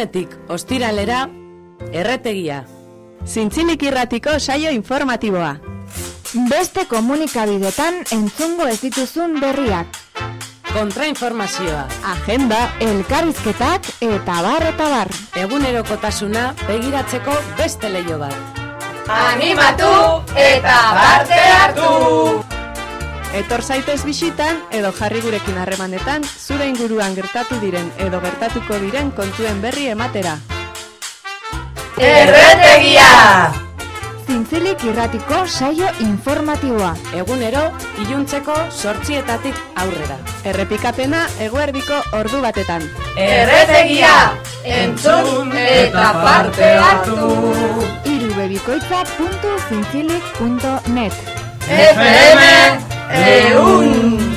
Astelenetik ostiralera erretegia. Zintzilik irratiko saio informatiboa. Beste komunikabidetan entzungo ez dituzun berriak. Kontrainformazioa. Agenda, elkarrizketak eta bar eta bar. Egunerokotasuna begiratzeko beste leio bat. Animatu eta parte hartu! Etor zaitez bisitan edo jarri gurekin harremanetan zure inguruan gertatu diren edo gertatuko diren kontuen berri ematera. Erretegia! Zintzilik irratiko saio informatiboa. Egunero, iluntzeko sortzietatik aurrera. Errepikapena eguerdiko ordu batetan. Erretegia! Entzun eta parte hartu! irubebikoitza.zintzilik.net FM Eun!